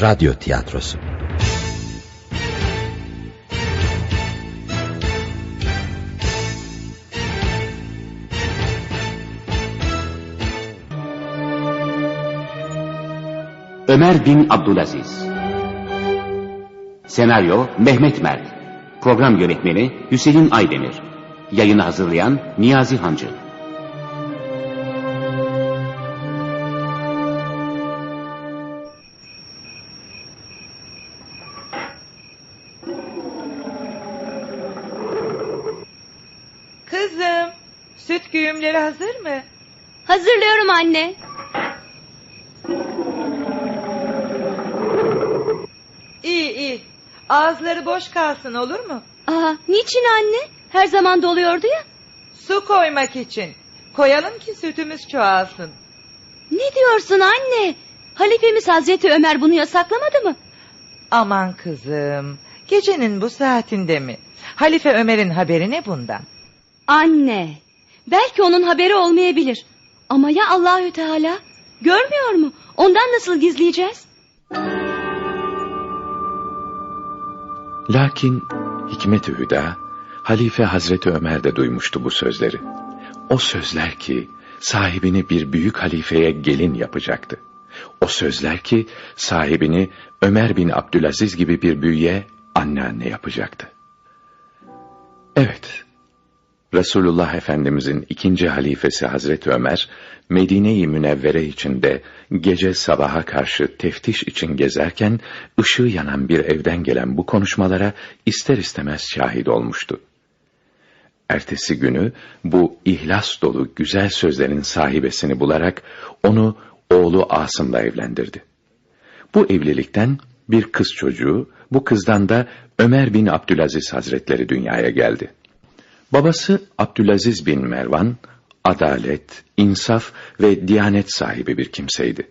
Radyo Tiyatrosu. Ömer bin Abdülaziz Senaryo Mehmet Mert. Program yönetmeni Hüseyin Aydemir. Yayını hazırlayan Niyazi Hancı hazır mı? Hazırlıyorum anne. İyi iyi. Ağızları boş kalsın olur mu? Aa, niçin anne? Her zaman doluyordu ya. Su koymak için. Koyalım ki sütümüz çoğalsın. Ne diyorsun anne? Halifemiz Hazreti Ömer bunu yasaklamadı mı? Aman kızım. Gecenin bu saatinde mi? Halife Ömer'in haberi ne bundan? Anne, belki onun haberi olmayabilir. Ama ya Allahü Teala? Görmüyor mu? Ondan nasıl gizleyeceğiz? Lakin Hikmet-i Hüda, Halife Hazreti Ömer de duymuştu bu sözleri. O sözler ki sahibini bir büyük halifeye gelin yapacaktı. O sözler ki sahibini Ömer bin Abdülaziz gibi bir büyüye anneanne yapacaktı. Evet, Resulullah Efendimizin ikinci halifesi Hazreti Ömer, Medine-i Münevvere içinde gece sabaha karşı teftiş için gezerken, ışığı yanan bir evden gelen bu konuşmalara ister istemez şahit olmuştu. Ertesi günü bu ihlas dolu güzel sözlerin sahibesini bularak onu oğlu Asım'la evlendirdi. Bu evlilikten bir kız çocuğu, bu kızdan da Ömer bin Abdülaziz Hazretleri dünyaya geldi. Babası Abdülaziz bin Mervan, adalet, insaf ve diyanet sahibi bir kimseydi.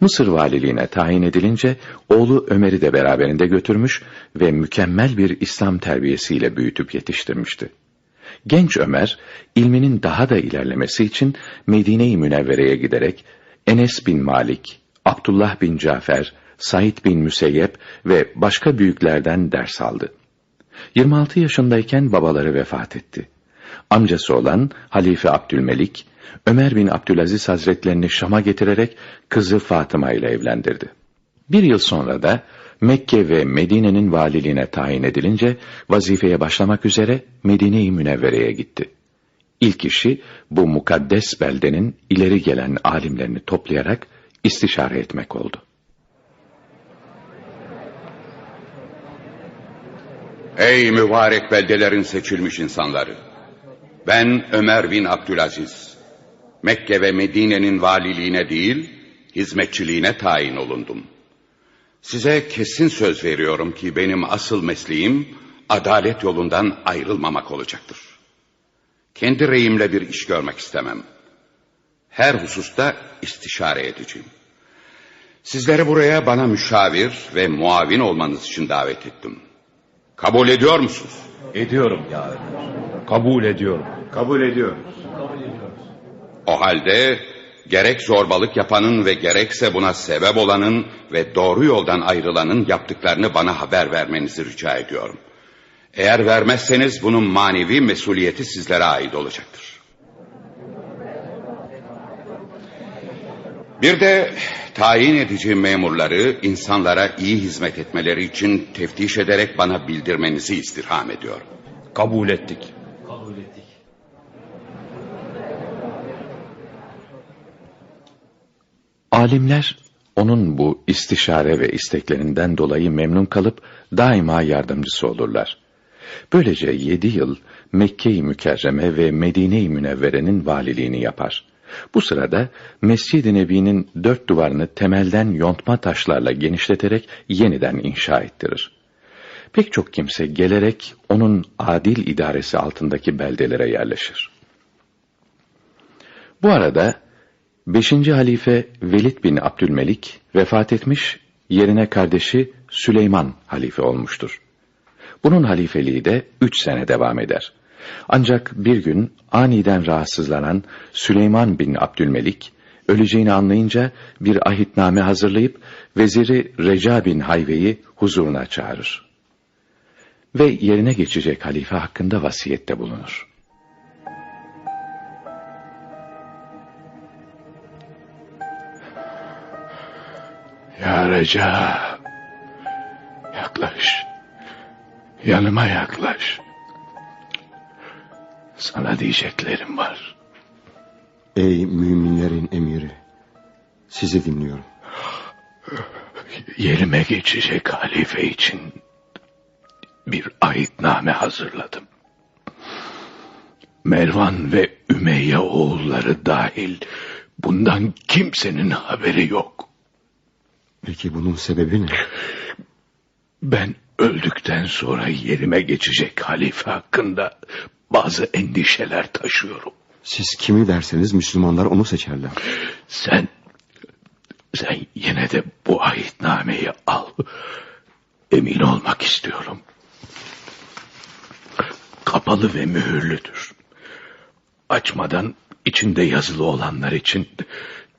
Mısır valiliğine tayin edilince oğlu Ömer'i de beraberinde götürmüş ve mükemmel bir İslam terbiyesiyle büyütüp yetiştirmişti. Genç Ömer, ilminin daha da ilerlemesi için Medine-i Münevvere'ye giderek Enes bin Malik, Abdullah bin Cafer, Said bin Müseyyep ve başka büyüklerden ders aldı. 26 yaşındayken babaları vefat etti. Amcası olan Halife Abdülmelik, Ömer bin Abdülaziz Hazretlerini Şam'a getirerek kızı Fatıma ile evlendirdi. Bir yıl sonra da Mekke ve Medine'nin valiliğine tayin edilince vazifeye başlamak üzere Medine-i Münevvere'ye gitti. İlk işi bu mukaddes beldenin ileri gelen alimlerini toplayarak istişare etmek oldu. Ey mübarek beldelerin seçilmiş insanları! Ben Ömer bin Abdülaziz. Mekke ve Medine'nin valiliğine değil, hizmetçiliğine tayin olundum. Size kesin söz veriyorum ki benim asıl mesleğim adalet yolundan ayrılmamak olacaktır. Kendi reyimle bir iş görmek istemem. Her hususta istişare edeceğim. Sizleri buraya bana müşavir ve muavin olmanız için davet ettim. Kabul ediyor musunuz? Ediyorum ya Ömer. Kabul ediyorum. Kabul ediyoruz. O halde gerek zorbalık yapanın ve gerekse buna sebep olanın ve doğru yoldan ayrılanın yaptıklarını bana haber vermenizi rica ediyorum. Eğer vermezseniz bunun manevi mesuliyeti sizlere ait olacaktır. Bir de tayin edeceğim memurları insanlara iyi hizmet etmeleri için teftiş ederek bana bildirmenizi istirham ediyorum. Kabul ettik. Alimler onun bu istişare ve isteklerinden dolayı memnun kalıp daima yardımcısı olurlar. Böylece yedi yıl Mekke-i Mükerreme ve Medine-i Münevvere'nin valiliğini yapar. Bu sırada Mescid-i Nebi'nin dört duvarını temelden yontma taşlarla genişleterek yeniden inşa ettirir. Pek çok kimse gelerek onun adil idaresi altındaki beldelere yerleşir. Bu arada 5. halife Velid bin Abdülmelik vefat etmiş, yerine kardeşi Süleyman halife olmuştur. Bunun halifeliği de üç sene devam eder. Ancak bir gün aniden rahatsızlanan Süleyman bin Abdülmelik, öleceğini anlayınca bir ahitname hazırlayıp veziri Reca bin Hayve'yi huzuruna çağırır. Ve yerine geçecek halife hakkında vasiyette bulunur. Ya Reca. Yaklaş. Yanıma yaklaş. Sana diyeceklerim var. Ey müminlerin emiri. Sizi dinliyorum. Yerime geçecek halife için bir ayetname hazırladım. Mervan ve Ümeyye oğulları dahil bundan kimsenin haberi yok. Peki bunun sebebi ne? Ben öldükten sonra yerime geçecek halife hakkında bazı endişeler taşıyorum. Siz kimi derseniz Müslümanlar onu seçerler. Sen, sen yine de bu ayetnameyi al. Emin olmak istiyorum. Kapalı ve mühürlüdür. Açmadan içinde yazılı olanlar için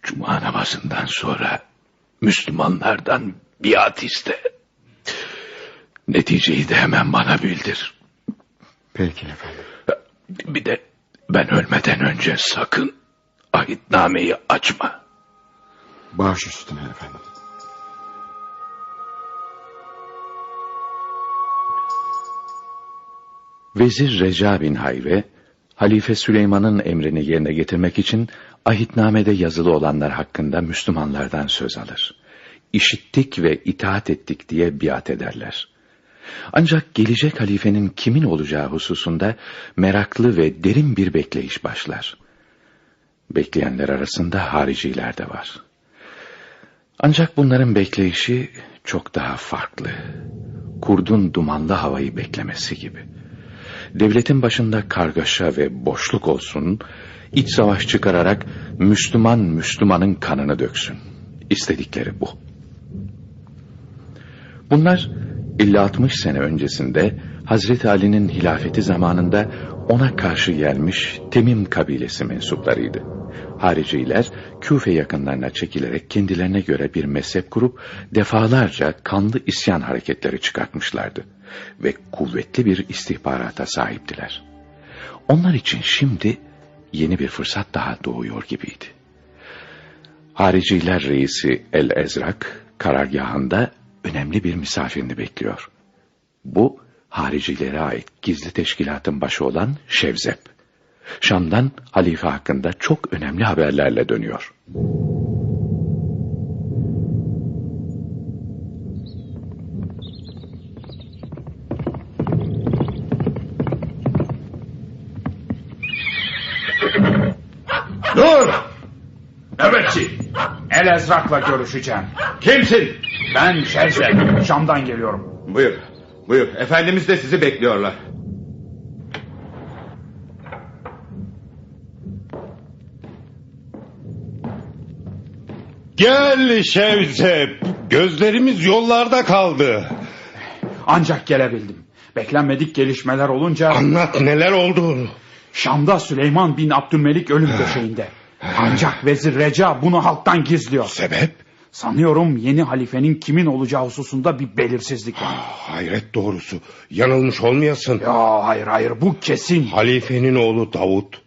cuma namazından sonra Müslümanlardan biat iste. Neticeyi de hemen bana bildir. Peki efendim. Bir de ben ölmeden önce sakın ahitnameyi açma. Baş üstüne efendim. Vezir Reca bin Hayve, Halife Süleyman'ın emrini yerine getirmek için ahitnamede yazılı olanlar hakkında Müslümanlardan söz alır. İşittik ve itaat ettik diye biat ederler. Ancak gelecek halifenin kimin olacağı hususunda meraklı ve derin bir bekleyiş başlar. Bekleyenler arasında hariciler de var. Ancak bunların bekleyişi çok daha farklı. Kurdun dumanlı havayı beklemesi gibi. Devletin başında kargaşa ve boşluk olsun, iç savaş çıkararak Müslüman Müslümanın kanını döksün. İstedikleri bu. Bunlar 50-60 sene öncesinde Hazreti Ali'nin hilafeti zamanında ona karşı gelmiş Temim kabilesi mensuplarıydı. Hariciler Küfe yakınlarına çekilerek kendilerine göre bir mezhep kurup defalarca kanlı isyan hareketleri çıkartmışlardı ve kuvvetli bir istihbarata sahiptiler. Onlar için şimdi yeni bir fırsat daha doğuyor gibiydi. Hariciler reisi El Ezrak karargahında önemli bir misafirini bekliyor. Bu haricilere ait gizli teşkilatın başı olan Şevzep. Şam'dan halife hakkında çok önemli haberlerle dönüyor. Dur! Nöbetçi! El Ezrak'la görüşeceğim. Kimsin? Ben Şevzek. Şam'dan geliyorum. Buyur, buyur. Efendimiz de sizi bekliyorlar. Gel Şevzep. Gözlerimiz yollarda kaldı. Ancak gelebildim. Beklenmedik gelişmeler olunca... Anlat neler oldu? Şam'da Süleyman bin Abdülmelik ölüm döşeğinde. Ancak Vezir Reca bunu halktan gizliyor. Sebep? Sanıyorum yeni halifenin kimin olacağı hususunda bir belirsizlik var. Hayret doğrusu. Yanılmış olmayasın. Ya hayır hayır bu kesin. Halifenin oğlu Davut,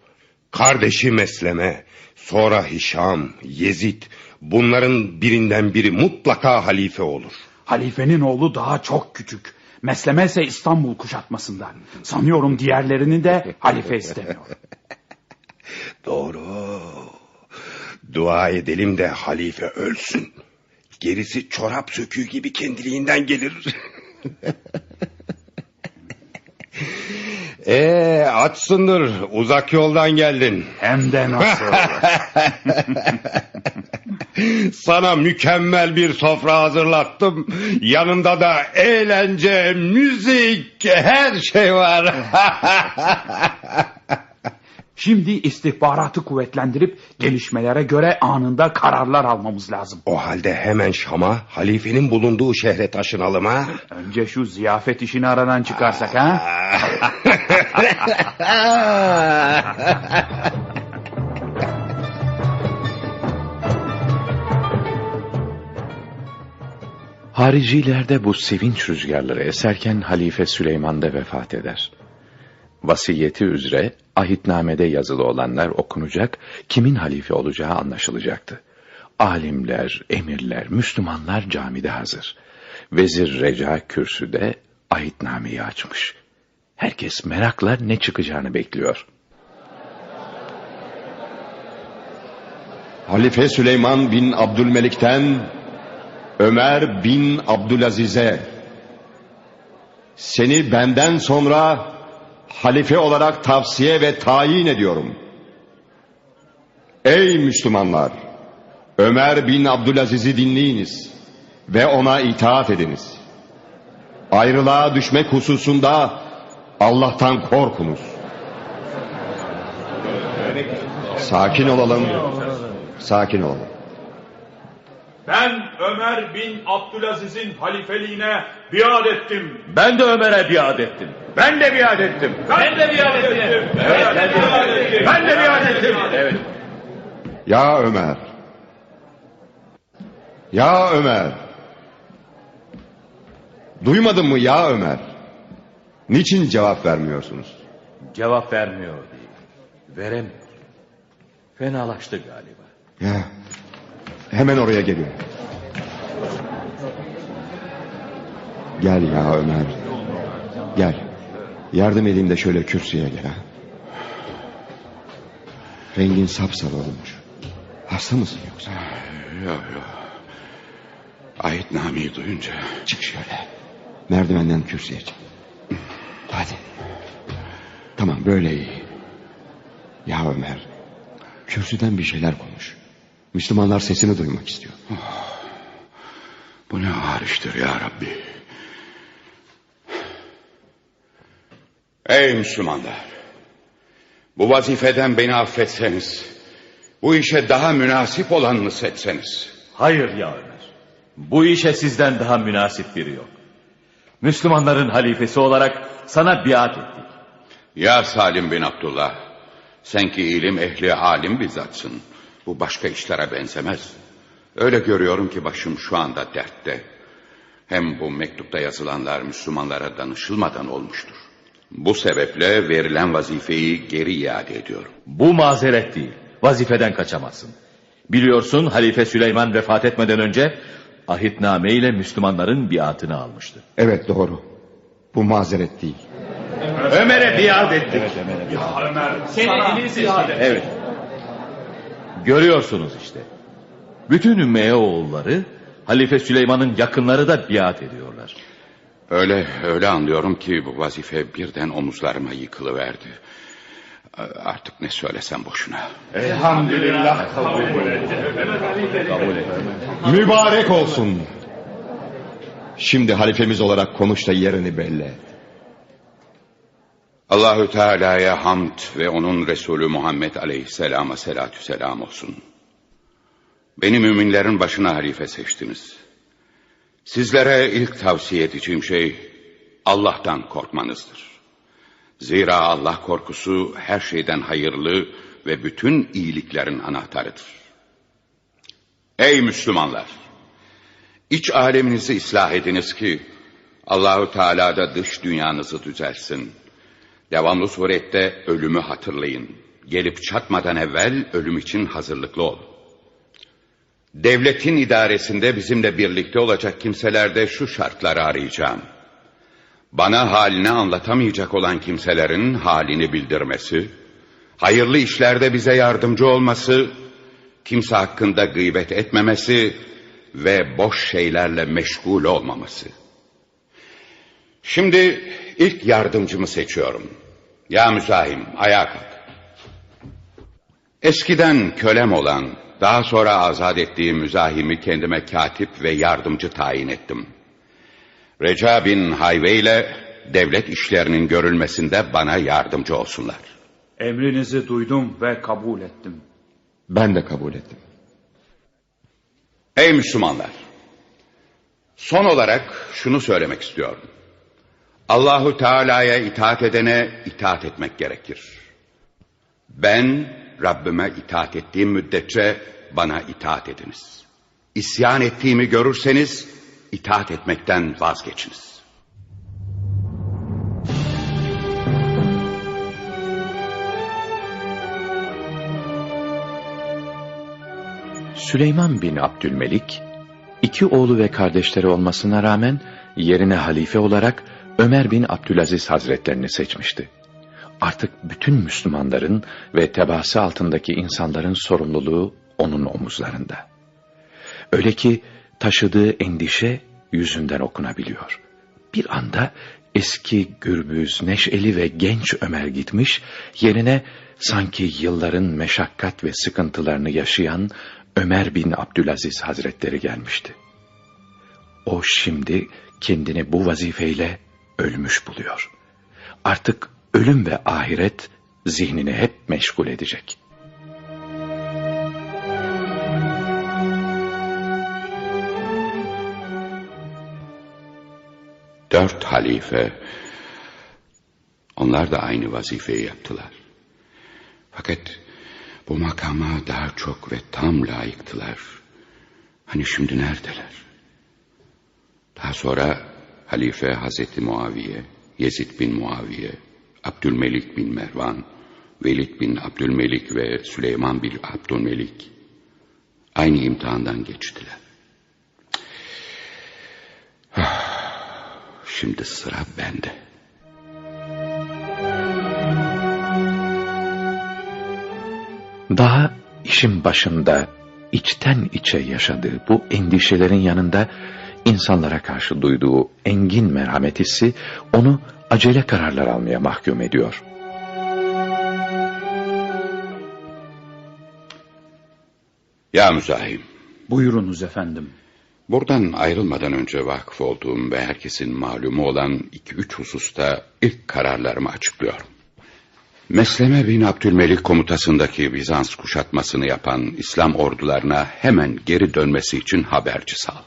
kardeşi Mesleme, sonra Hişam, Yezid. Bunların birinden biri mutlaka halife olur. Halifenin oğlu daha çok küçük. Mesleme ise İstanbul kuşatmasında. Sanıyorum diğerlerini de halife istemiyor. Doğru. Dua edelim de halife ölsün. Gerisi çorap söküğü gibi kendiliğinden gelir. Ee, açsındır. Uzak yoldan geldin. Hem de nasıl? Sana mükemmel bir sofra hazırlattım. Yanında da eğlence, müzik, her şey var. Şimdi istihbaratı kuvvetlendirip gelişmelere göre anında kararlar almamız lazım. O halde hemen Şam'a, halifenin bulunduğu şehre taşınalım ha. Önce şu ziyafet işini aradan çıkarsak ha. Haricilerde bu sevinç rüzgarları eserken Halife Süleyman da vefat eder. Vasiyeti üzere ahitnamede yazılı olanlar okunacak, kimin halife olacağı anlaşılacaktı. Alimler, emirler, Müslümanlar camide hazır. Vezir Reca kürsüde ahitnameyi açmış. Herkes merakla ne çıkacağını bekliyor. Halife Süleyman bin Abdülmelik'ten Ömer bin Abdülaziz'e seni benden sonra halife olarak tavsiye ve tayin ediyorum. Ey Müslümanlar! Ömer bin Abdülaziz'i dinleyiniz ve ona itaat ediniz. Ayrılığa düşmek hususunda Allah'tan korkunuz. Sakin olalım. Sakin olalım. Ben Ömer bin Abdülaziz'in halifeliğine biat ettim. Ben de Ömer'e biat ettim. Ben de biat ettim. Ben de biat ettim. Evet, ben de biat ettim. Ben de biat ettim. Evet. Ya Ömer. Ya Ömer. Duymadın mı ya Ömer? Niçin cevap vermiyorsunuz? Cevap vermiyor değil. Veremiyor. Fenalaştı galiba. Ya hemen oraya geliyorum. Gel ya Ömer. Gel. Yardım edeyim de şöyle kürsüye gel ha. Rengin sapsarı olmuş. Hasta mısın yoksa? Yok yok. Ahitnameyi duyunca Çık şöyle. Merdivenden kürsüye çık. Hadi. Tamam böyle iyi. Ya Ömer. Kürsüden bir şeyler konuş. Müslümanlar sesini duymak istiyor. bu ne ağır iştir ya Rabbi. Ey Müslümanlar! Bu vazifeden beni affetseniz, bu işe daha münasip olanını seçseniz. Hayır ya Ömer. Bu işe sizden daha münasip biri yok. Müslümanların halifesi olarak sana biat ettik. Ya Salim bin Abdullah, sen ki ilim ehli alim bizzatsın. Bu başka işlere benzemez. Öyle görüyorum ki başım şu anda dertte. Hem bu mektupta yazılanlar Müslümanlara danışılmadan olmuştur. Bu sebeple verilen vazifeyi geri iade ediyorum. Bu mazeret değil. Vazifeden kaçamazsın. Biliyorsun Halife Süleyman vefat etmeden önce ahitname ile Müslümanların biatını almıştı. Evet doğru. Bu mazeret değil. Ömer'e biat ettik. Evet. Görüyorsunuz işte. Bütün Ümmeye oğulları Halife Süleyman'ın yakınları da biat ediyorlar. Öyle öyle anlıyorum ki bu vazife birden omuzlarıma yıkılıverdi. Artık ne söylesem boşuna. Elhamdülillah kabul Mübarek olsun. Şimdi halifemiz olarak konuş da yerini belli et. Allahü Teala'ya hamd ve onun Resulü Muhammed Aleyhisselam'a selatü selam olsun. Beni müminlerin başına halife seçtiniz. Sizlere ilk tavsiye edeceğim şey Allah'tan korkmanızdır. Zira Allah korkusu her şeyden hayırlı ve bütün iyiliklerin anahtarıdır. Ey Müslümanlar! İç aleminizi ıslah ediniz ki Allahü Teala da dış dünyanızı düzelsin. Devamlı surette ölümü hatırlayın. Gelip çatmadan evvel ölüm için hazırlıklı olun. Devletin idaresinde bizimle birlikte olacak kimselerde şu şartları arayacağım. Bana halini anlatamayacak olan kimselerin halini bildirmesi, hayırlı işlerde bize yardımcı olması, kimse hakkında gıybet etmemesi ve boş şeylerle meşgul olmaması. Şimdi ilk yardımcımı seçiyorum. Ya müzahim ayağa kalk. Eskiden kölem olan, daha sonra azat ettiğim müzahimi kendime katip ve yardımcı tayin ettim. Reca bin Hayve ile devlet işlerinin görülmesinde bana yardımcı olsunlar. Emrinizi duydum ve kabul ettim. Ben de kabul ettim. Ey Müslümanlar! Son olarak şunu söylemek istiyorum. Allahu Teala'ya itaat edene itaat etmek gerekir. Ben Rabbime itaat ettiğim müddetçe bana itaat ediniz. İsyan ettiğimi görürseniz itaat etmekten vazgeçiniz. Süleyman bin Abdülmelik, iki oğlu ve kardeşleri olmasına rağmen yerine halife olarak Ömer bin Abdülaziz Hazretlerini seçmişti. Artık bütün Müslümanların ve tebaası altındaki insanların sorumluluğu onun omuzlarında. Öyle ki taşıdığı endişe yüzünden okunabiliyor. Bir anda eski gürbüz, neşeli ve genç Ömer gitmiş, yerine sanki yılların meşakkat ve sıkıntılarını yaşayan Ömer bin Abdülaziz Hazretleri gelmişti. O şimdi kendini bu vazifeyle ölmüş buluyor. Artık ölüm ve ahiret zihnini hep meşgul edecek. Dört halife, onlar da aynı vazifeyi yaptılar. Fakat bu makama daha çok ve tam layıktılar. Hani şimdi neredeler? Daha sonra Halife Hazreti Muaviye, Yezid bin Muaviye, Abdülmelik bin Mervan, Velid bin Abdülmelik ve Süleyman bin Abdülmelik aynı imtihandan geçtiler. Şimdi sıra bende. Daha işin başında içten içe yaşadığı bu endişelerin yanında insanlara karşı duyduğu engin merhamet hissi onu acele kararlar almaya mahkum ediyor. Ya müzahim, Buyurunuz efendim. buradan ayrılmadan önce vakıf olduğum ve herkesin malumu olan iki üç hususta ilk kararlarımı açıklıyorum. Mesleme bin Abdülmelik komutasındaki Bizans kuşatmasını yapan İslam ordularına hemen geri dönmesi için haberci sal.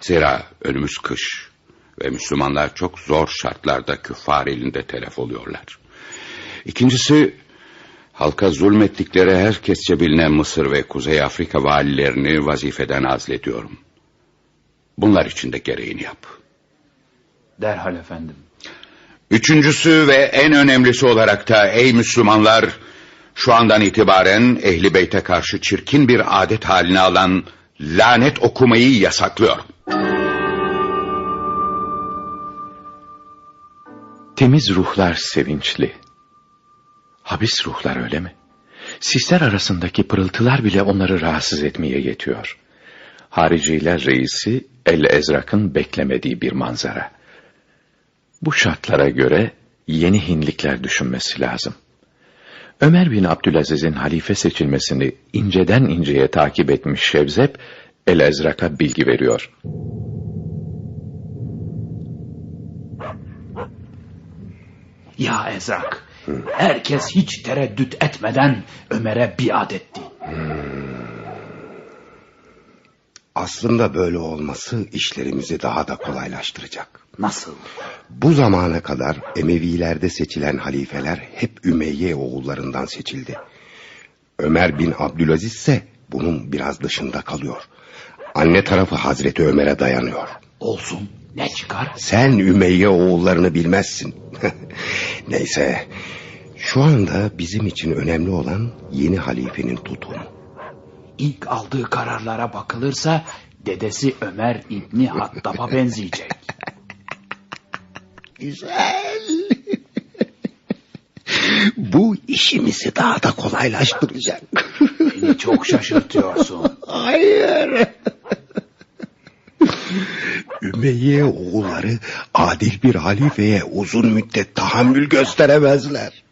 Zira önümüz kış ve Müslümanlar çok zor şartlarda küffar elinde telef oluyorlar. İkincisi, halka zulmettikleri herkesçe bilinen Mısır ve Kuzey Afrika valilerini vazifeden azlediyorum. Bunlar için de gereğini yap. Derhal efendim. Üçüncüsü ve en önemlisi olarak da ey Müslümanlar, şu andan itibaren Ehli Beyt'e karşı çirkin bir adet haline alan lanet okumayı yasaklıyorum. Temiz ruhlar sevinçli. Habis ruhlar öyle mi? Sisler arasındaki pırıltılar bile onları rahatsız etmeye yetiyor. Hariciler reisi El Ezrak'ın beklemediği bir manzara. Bu şartlara göre yeni hinlikler düşünmesi lazım. Ömer bin Abdülaziz'in halife seçilmesini inceden inceye takip etmiş Şevzep, El Ezrak'a bilgi veriyor. Ya Ezrak, herkes hiç tereddüt etmeden Ömer'e biat etti. Aslında böyle olması işlerimizi daha da kolaylaştıracak. Nasıl? Bu zamana kadar Emevilerde seçilen halifeler hep Ümeyye oğullarından seçildi. Ömer bin Abdülaziz ise bunun biraz dışında kalıyor. Anne tarafı Hazreti Ömer'e dayanıyor. Olsun, ne çıkar? Sen Ümeyye oğullarını bilmezsin. Neyse, şu anda bizim için önemli olan yeni halifenin tutumu. İlk aldığı kararlara bakılırsa dedesi Ömer İbni Hattab'a benzeyecek. Güzel. Bu işimizi daha da kolaylaştıracak. Beni çok şaşırtıyorsun. Hayır. Ümeyye oğulları adil bir halifeye uzun müddet tahammül gösteremezler.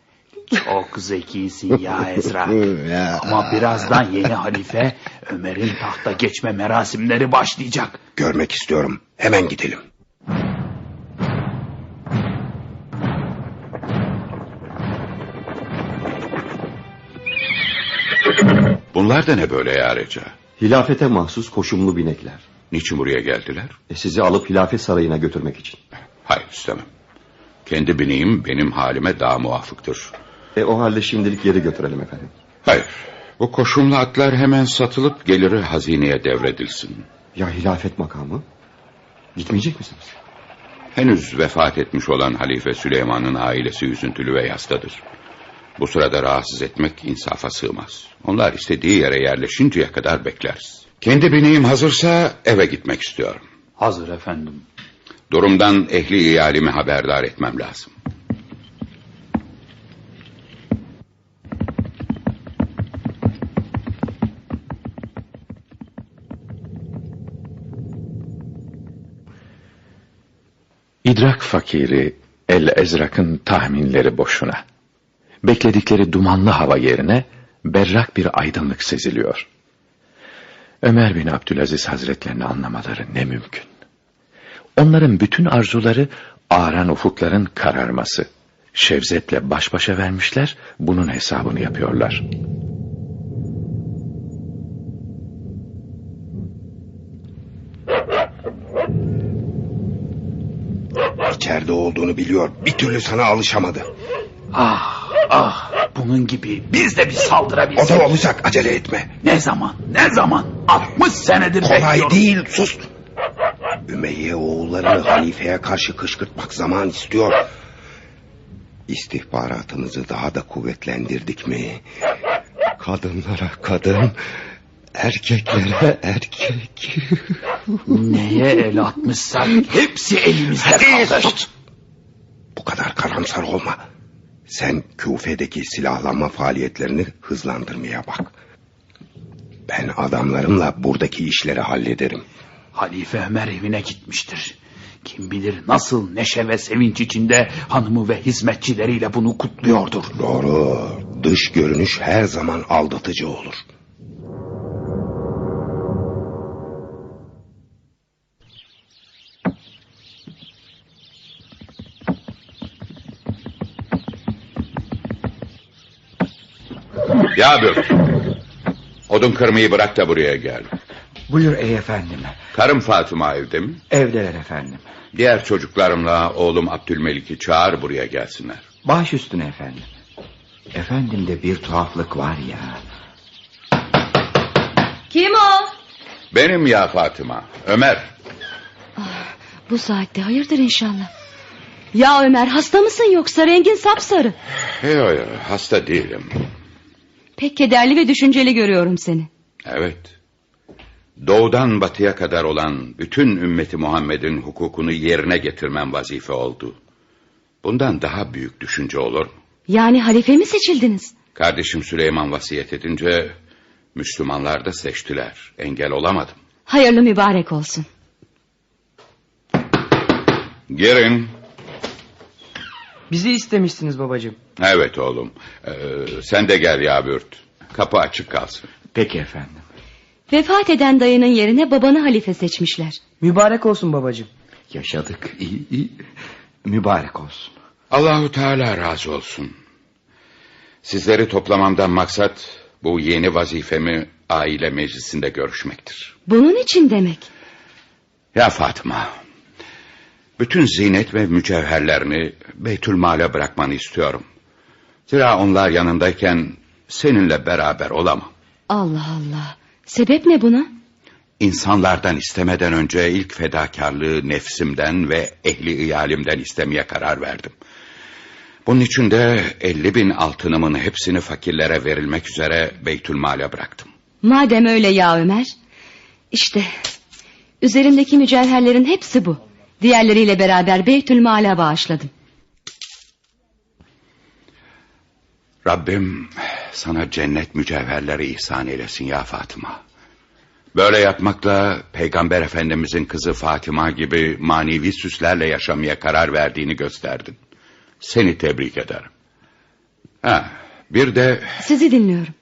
Çok zekisin ya Ezra. Ya. Ama birazdan yeni halife Ömer'in tahta geçme merasimleri başlayacak. Görmek istiyorum. Hemen gidelim. Bunlar da ne böyle ya Reca? Hilafete mahsus koşumlu binekler. Niçin buraya geldiler? E sizi alıp hilafet sarayına götürmek için. Hayır istemem. Kendi bineğim benim halime daha muvafıktır. E o halde şimdilik yeri götürelim efendim. Hayır. Bu koşumlu atlar hemen satılıp geliri hazineye devredilsin. Ya hilafet makamı? Gitmeyecek misiniz? Henüz vefat etmiş olan Halife Süleyman'ın ailesi üzüntülü ve yastadır. Bu sırada rahatsız etmek insafa sığmaz. Onlar istediği yere yerleşinceye kadar bekleriz. Kendi bineğim hazırsa eve gitmek istiyorum. Hazır efendim. Durumdan ehli iyalimi haberdar etmem lazım. İdrak fakiri El Ezrak'ın tahminleri boşuna. Bekledikleri dumanlı hava yerine berrak bir aydınlık seziliyor. Ömer bin Abdülaziz Hazretlerini anlamaları ne mümkün. Onların bütün arzuları ağaran ufukların kararması. Şevzet'le baş başa vermişler, bunun hesabını yapıyorlar. İçeride olduğunu biliyor. Bir türlü sana alışamadı. Ah ah bunun gibi biz de bir O saldırabilsek. da olacak acele etme. Ne zaman ne zaman 60 senedir Kolay bekliyoruz. değil sus. Ümeyye oğullarını halifeye karşı kışkırtmak zaman istiyor. İstihbaratımızı daha da kuvvetlendirdik mi? Kadınlara kadın, erkeklere erkek. Neye el atmışsak hepsi elimizde Hadi kalır. sus. Bu kadar karamsar olma. Sen Küfe'deki silahlanma faaliyetlerini hızlandırmaya bak. Ben adamlarımla buradaki işleri hallederim. Halife Ömer evine gitmiştir. Kim bilir nasıl neşe ve sevinç içinde hanımı ve hizmetçileriyle bunu kutluyordur. Doğru. Dış görünüş her zaman aldatıcı olur. Ya bir. Odun kırmayı bırak da buraya gel. Buyur ey efendim. Karım Fatıma evde mi? Evdeler efendim. Diğer çocuklarımla oğlum Abdülmelik'i çağır buraya gelsinler. Baş üstüne efendim. Efendimde bir tuhaflık var ya. Kim o? Benim ya Fatıma. Ömer. Bu saatte hayırdır inşallah. Ya Ömer hasta mısın yoksa rengin sapsarı? Yok yok hasta değilim. Pek kederli ve düşünceli görüyorum seni. Evet. Doğudan batıya kadar olan bütün ümmeti Muhammed'in hukukunu yerine getirmem vazife oldu. Bundan daha büyük düşünce olur mu? Yani halife mi seçildiniz? Kardeşim Süleyman vasiyet edince Müslümanlar da seçtiler. Engel olamadım. Hayırlı mübarek olsun. Girin. Bizi istemişsiniz babacığım. Evet oğlum. Ee, sen de gel ya Bürt. Kapı açık kalsın. Peki efendim. Vefat eden dayının yerine babanı halife seçmişler. Mübarek olsun babacığım. Yaşadık iyi iyi. Mübarek olsun. Allahu Teala razı olsun. Sizleri toplamamdan maksat bu yeni vazifemi aile meclisinde görüşmektir. Bunun için demek. Ya Fatıma, bütün zinet ve mücevherlerini Beytülmal'e bırakmanı istiyorum. Zira onlar yanındayken seninle beraber olamam. Allah Allah. Sebep ne buna? İnsanlardan istemeden önce ilk fedakarlığı nefsimden ve ehli iyalimden istemeye karar verdim. Bunun için de 50 bin altınımın hepsini fakirlere verilmek üzere Beytülmal'e bıraktım. Madem öyle ya Ömer. İşte üzerimdeki mücevherlerin hepsi bu. Diğerleriyle beraber Beytül Mal'a bağışladım. Rabbim sana cennet mücevherleri ihsan eylesin ya Fatıma. Böyle yapmakla Peygamber Efendimizin kızı Fatıma gibi manevi süslerle yaşamaya karar verdiğini gösterdin. Seni tebrik ederim. Ha, bir de Sizi dinliyorum.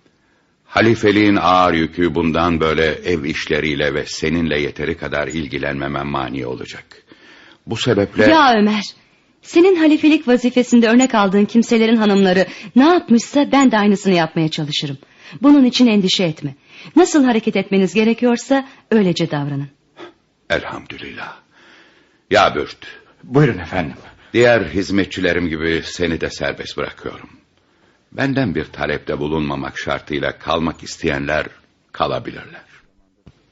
halifeliğin ağır yükü bundan böyle ev işleriyle ve seninle yeteri kadar ilgilenmemen mani olacak. Bu sebeple... Ya Ömer. Senin halifelik vazifesinde örnek aldığın kimselerin hanımları ne yapmışsa ben de aynısını yapmaya çalışırım. Bunun için endişe etme. Nasıl hareket etmeniz gerekiyorsa öylece davranın. Elhamdülillah. Ya Bürt, Buyurun efendim. diğer hizmetçilerim gibi seni de serbest bırakıyorum. Benden bir talepte bulunmamak şartıyla kalmak isteyenler kalabilirler.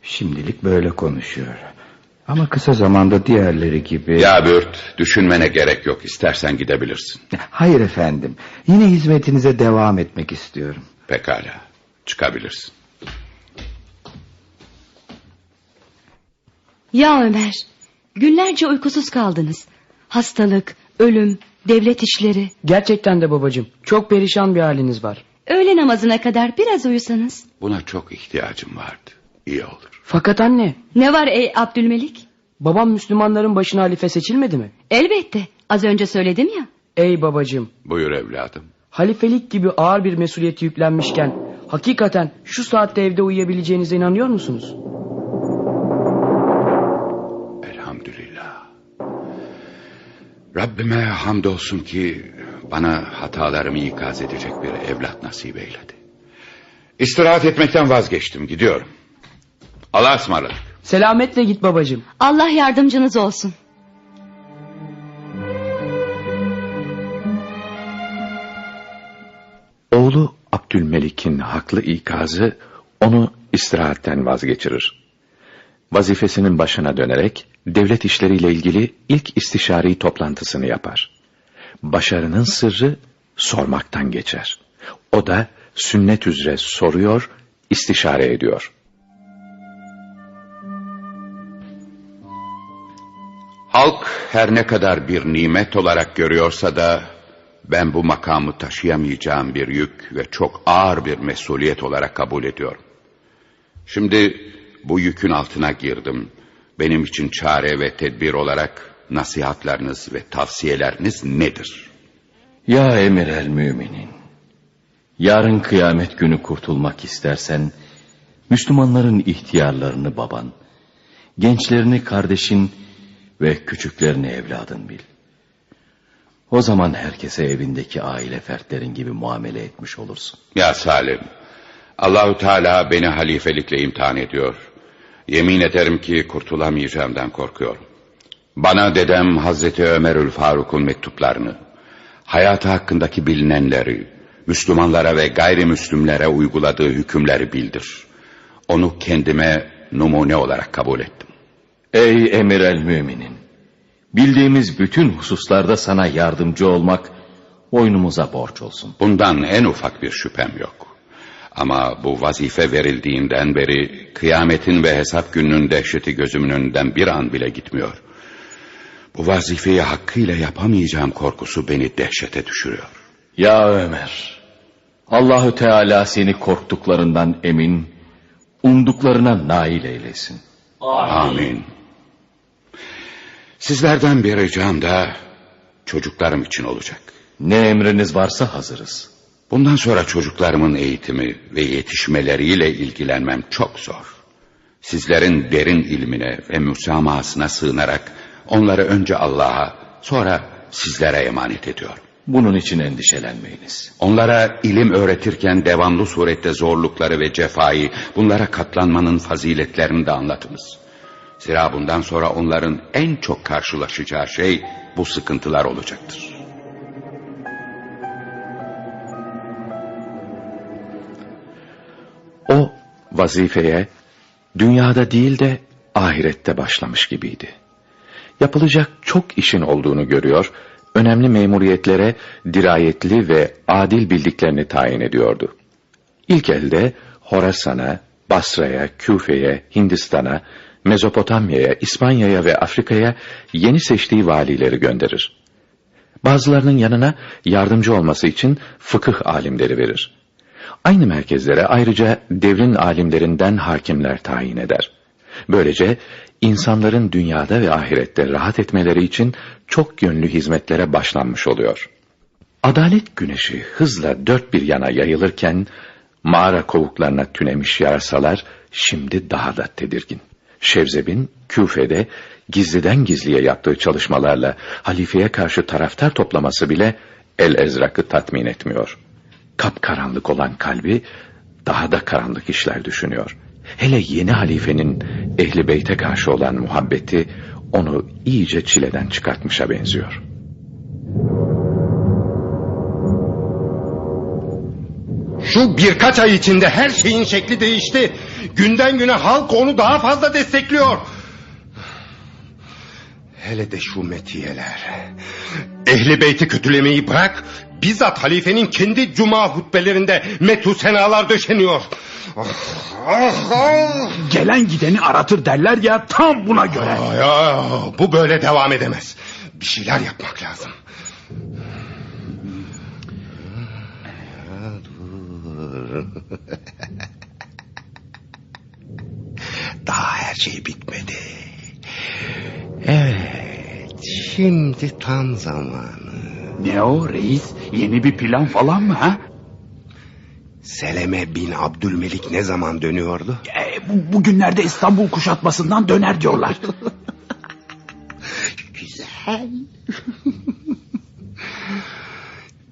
Şimdilik böyle konuşuyor. Ama kısa zamanda diğerleri gibi... Ya Bürt, düşünmene gerek yok. İstersen gidebilirsin. Hayır efendim. Yine hizmetinize devam etmek istiyorum. Pekala, çıkabilirsin. Ya Ömer, günlerce uykusuz kaldınız. Hastalık, ölüm, devlet işleri. Gerçekten de babacığım. Çok perişan bir haliniz var. Öğle namazına kadar biraz uyusanız. Buna çok ihtiyacım vardı. İyi olur. Fakat anne, Ne var ey Abdülmelik? babam Müslümanların başına halife seçilmedi mi? Elbette. Az önce söyledim ya. Ey babacığım, Buyur evladım. halifelik gibi ağır bir mesuliyeti yüklenmişken... ...hakikaten şu saatte evde uyuyabileceğinize inanıyor musunuz? Elhamdülillah. Rabbime hamdolsun ki bana hatalarımı ikaz edecek bir evlat nasip eyledi. İstirahat etmekten vazgeçtim, gidiyorum. Allah'a ısmarladık. Selametle git babacığım. Allah yardımcınız olsun. Oğlu Abdülmelik'in haklı ikazı onu istirahatten vazgeçirir. Vazifesinin başına dönerek devlet işleriyle ilgili ilk istişari toplantısını yapar. Başarının sırrı sormaktan geçer. O da sünnet üzere soruyor, istişare ediyor. Halk her ne kadar bir nimet olarak görüyorsa da ben bu makamı taşıyamayacağım bir yük ve çok ağır bir mesuliyet olarak kabul ediyorum. Şimdi bu yükün altına girdim. Benim için çare ve tedbir olarak nasihatlarınız ve tavsiyeleriniz nedir? Ya emir el müminin. Yarın kıyamet günü kurtulmak istersen, Müslümanların ihtiyarlarını baban, gençlerini kardeşin ve küçüklerini evladın bil. O zaman herkese evindeki aile fertlerin gibi muamele etmiş olursun. Ya Salim, Allahü Teala beni halifelikle imtihan ediyor. Yemin ederim ki kurtulamayacağımdan korkuyorum. Bana dedem Hazreti Ömerül Faruk'un mektuplarını, hayatı hakkındaki bilinenleri, Müslümanlara ve gayrimüslimlere uyguladığı hükümleri bildir. Onu kendime numune olarak kabul ettim. Ey emir el müminin. Bildiğimiz bütün hususlarda sana yardımcı olmak boynumuza borç olsun. Bundan en ufak bir şüphem yok. Ama bu vazife verildiğinden beri kıyametin ve hesap gününün dehşeti gözümün önünden bir an bile gitmiyor. Bu vazifeyi hakkıyla yapamayacağım korkusu beni dehşete düşürüyor. Ya Ömer, Allahü Teala seni korktuklarından emin, umduklarına nail eylesin. Amin. Sizlerden bir ricam da çocuklarım için olacak. Ne emriniz varsa hazırız. Bundan sonra çocuklarımın eğitimi ve yetişmeleriyle ilgilenmem çok zor. Sizlerin derin ilmine ve müsamahasına sığınarak onları önce Allah'a sonra sizlere emanet ediyorum. Bunun için endişelenmeyiniz. Onlara ilim öğretirken devamlı surette zorlukları ve cefayı, bunlara katlanmanın faziletlerini de anlatınız. Zira bundan sonra onların en çok karşılaşacağı şey bu sıkıntılar olacaktır. O vazifeye dünyada değil de ahirette başlamış gibiydi. Yapılacak çok işin olduğunu görüyor, önemli memuriyetlere dirayetli ve adil bildiklerini tayin ediyordu. İlk elde Horasan'a, Basra'ya, Küfe'ye, Hindistan'a, Mezopotamya'ya, İspanya'ya ve Afrika'ya yeni seçtiği valileri gönderir. Bazılarının yanına yardımcı olması için fıkıh alimleri verir. Aynı merkezlere ayrıca devrin alimlerinden hakimler tayin eder. Böylece insanların dünyada ve ahirette rahat etmeleri için çok yönlü hizmetlere başlanmış oluyor. Adalet güneşi hızla dört bir yana yayılırken mağara kovuklarına tünemiş yarasalar şimdi daha da tedirgin. Şevzeb'in Küfe'de gizliden gizliye yaptığı çalışmalarla halifeye karşı taraftar toplaması bile El Ezrak'ı tatmin etmiyor. Kapkaranlık olan kalbi daha da karanlık işler düşünüyor. Hele yeni halifenin ehli beyte karşı olan muhabbeti onu iyice çileden çıkartmışa benziyor. Şu birkaç ay içinde her şeyin şekli değişti. Günden güne halk onu daha fazla destekliyor. Hele de şu metiyeler. Ehli beyti kötülemeyi bırak. Bizzat halifenin kendi cuma hutbelerinde metu senalar döşeniyor. Ah, ah, ah. Gelen gideni aratır derler ya tam buna göre. Ay, ay, bu böyle devam edemez. Bir şeyler yapmak lazım. Dur. Daha her şey bitmedi. Evet, şimdi tam zamanı. Ne o reis? Yeni bir plan falan mı ha? Seleme bin Abdülmelik ne zaman dönüyordu? E, bu, bugünlerde İstanbul kuşatmasından döner diyorlar. Güzel.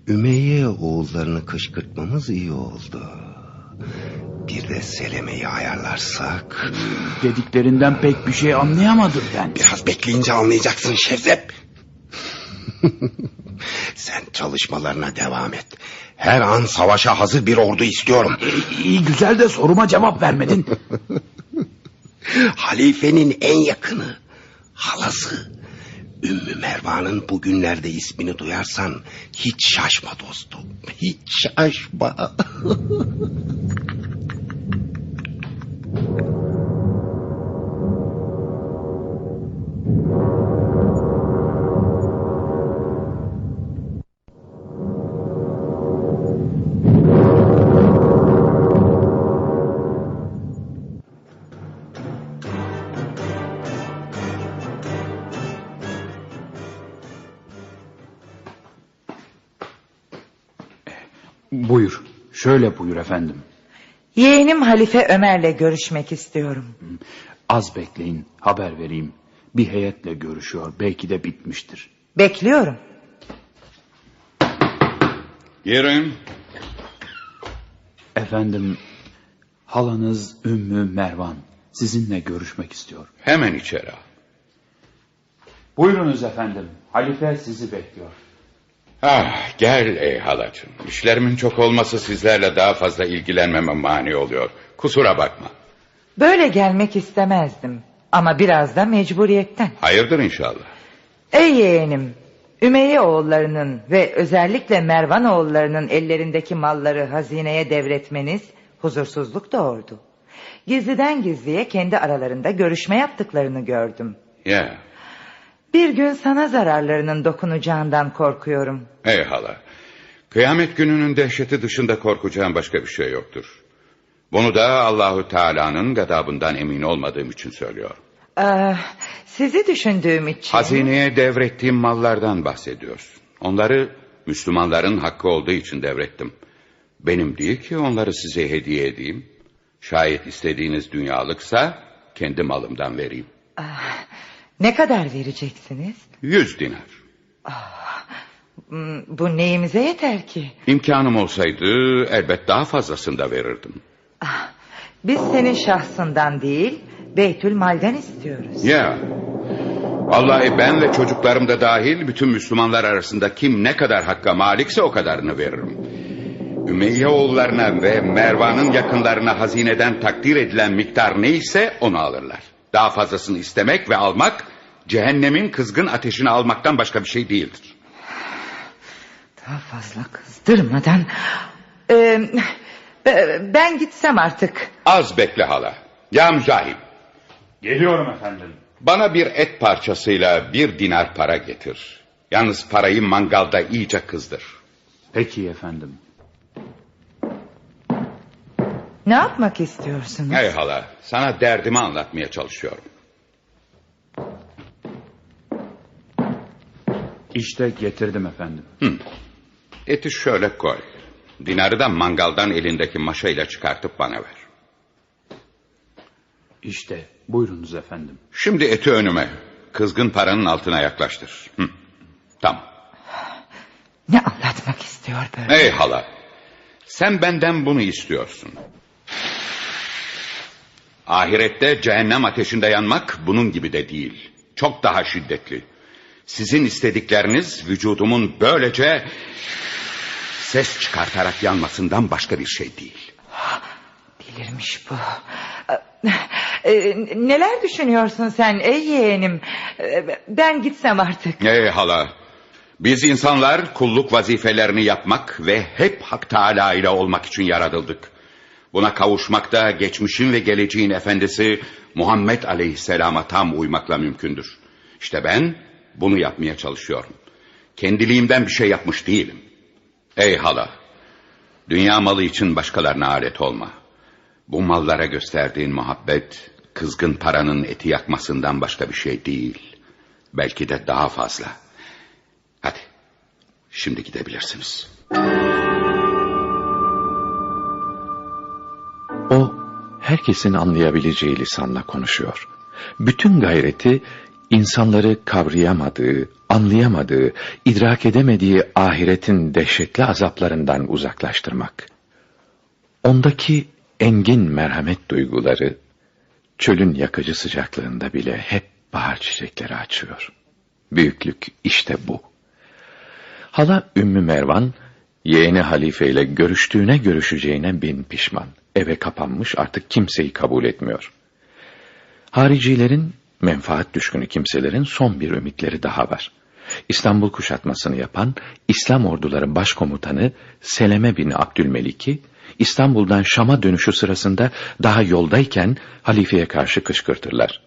Ümeyye oğullarını kışkırtmamız iyi oldu. Bir de Seleme'yi ayarlarsak... Dediklerinden pek bir şey anlayamadım ben. Biraz bekleyince anlayacaksın Şevzep. Sen çalışmalarına devam et. Her an savaşa hazır bir ordu istiyorum. İyi güzel de soruma cevap vermedin. Halifenin en yakını, halası. Ümmü Mervan'ın bugünlerde ismini duyarsan hiç şaşma dostum. Hiç şaşma. Şöyle buyur efendim. Yeğenim Halife Ömer'le görüşmek istiyorum. Az bekleyin haber vereyim. Bir heyetle görüşüyor. Belki de bitmiştir. Bekliyorum. Girin. Efendim halanız Ümmü Mervan sizinle görüşmek istiyor. Hemen içeri al. Buyurunuz efendim. Halife sizi bekliyor. Ah, gel ey halacığım. İşlerimin çok olması sizlerle daha fazla ilgilenmeme mani oluyor. Kusura bakma. Böyle gelmek istemezdim. Ama biraz da mecburiyetten. Hayırdır inşallah. Ey yeğenim, Ümeyye oğullarının ve özellikle Mervan oğullarının ellerindeki malları hazineye devretmeniz huzursuzluk doğurdu. Gizliden gizliye kendi aralarında görüşme yaptıklarını gördüm. Ya, Bir gün sana zararlarının dokunacağından korkuyorum. ey hala. Kıyamet gününün dehşeti dışında korkacağım başka bir şey yoktur. Bunu da Allahu Teala'nın gadabından emin olmadığım için söylüyorum. Ee, sizi düşündüğüm için... Hazineye devrettiğim mallardan bahsediyorsun. Onları Müslümanların hakkı olduğu için devrettim. Benim değil ki onları size hediye edeyim. Şayet istediğiniz dünyalıksa kendi malımdan vereyim. Ne kadar vereceksiniz? Yüz dinar. Hmm, Bu neyimize yeter ki? İmkanım olsaydı elbet daha fazlasını da verirdim. Biz senin şahsından değil, Beytül Mal'den istiyoruz. Ya. Vallahi ben ve çocuklarım da dahil bütün Müslümanlar arasında kim ne kadar hakka malikse o kadarını veririm. Ümeyye oğullarına ve Mervan'ın yakınlarına hazineden takdir edilen miktar neyse onu alırlar. Daha fazlasını istemek ve almak cehennemin kızgın ateşini almaktan başka bir şey değildir. Daha fazla kızdırmadan... Ee, be- ben gitsem artık. Az bekle hala. Ya müzahim. Geliyorum efendim. Bana bir et parçasıyla bir dinar para getir. Yalnız parayı mangalda iyice kızdır. Peki efendim. Ne yapmak istiyorsunuz? Hey hala, sana derdimi anlatmaya çalışıyorum. İşte getirdim efendim. Hı. Eti şöyle koy. Dinarı da mangaldan elindeki maşayla çıkartıp bana ver. İşte buyurunuz efendim. Şimdi eti önüme. Kızgın paranın altına yaklaştır. Hı. Tamam. Ne anlatmak istiyor böyle? Ey hala. Sen benden bunu istiyorsun. Ahirette cehennem ateşinde yanmak bunun gibi de değil. Çok daha şiddetli. Sizin istedikleriniz vücudumun böylece ses çıkartarak yanmasından başka bir şey değil. Delirmiş bu. E, neler düşünüyorsun sen ey yeğenim? E, ben gitsem artık. Ey hala. Biz insanlar kulluk vazifelerini yapmak ve hep Hak Teala ile olmak için yaratıldık. Buna kavuşmak da geçmişin ve geleceğin efendisi Muhammed Aleyhisselam'a tam uymakla mümkündür. İşte ben bunu yapmaya çalışıyorum. Kendiliğimden bir şey yapmış değilim. Ey hala, dünya malı için başkalarına alet olma. Bu mallara gösterdiğin muhabbet, kızgın paranın eti yakmasından başka bir şey değil. Belki de daha fazla. Hadi, şimdi gidebilirsiniz. O, herkesin anlayabileceği lisanla konuşuyor. Bütün gayreti, insanları kavrayamadığı, anlayamadığı, idrak edemediği ahiretin dehşetli azaplarından uzaklaştırmak. Ondaki engin merhamet duyguları, çölün yakıcı sıcaklığında bile hep bahar çiçekleri açıyor. Büyüklük işte bu. Hala Ümmü Mervan, yeğeni halife ile görüştüğüne görüşeceğine bin pişman. Eve kapanmış artık kimseyi kabul etmiyor. Haricilerin, menfaat düşkünü kimselerin son bir ümitleri daha var. İstanbul kuşatmasını yapan İslam orduları başkomutanı Seleme bin Abdülmelik'i İstanbul'dan Şam'a dönüşü sırasında daha yoldayken halifeye karşı kışkırtırlar.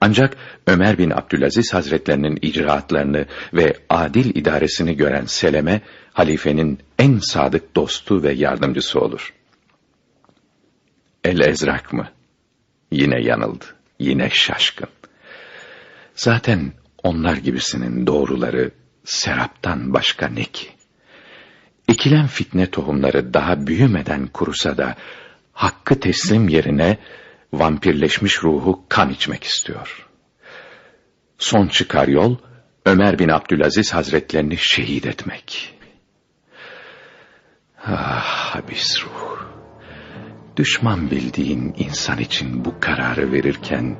Ancak Ömer bin Abdülaziz Hazretlerinin icraatlarını ve adil idaresini gören Seleme, halifenin en sadık dostu ve yardımcısı olur. El Ezrak mı? Yine yanıldı, yine şaşkın. Zaten onlar gibisinin doğruları seraptan başka ne ki? Ekilen fitne tohumları daha büyümeden kurusa da hakkı teslim yerine vampirleşmiş ruhu kan içmek istiyor. Son çıkar yol Ömer bin Abdülaziz Hazretlerini şehit etmek. Ah habis ruh. Düşman bildiğin insan için bu kararı verirken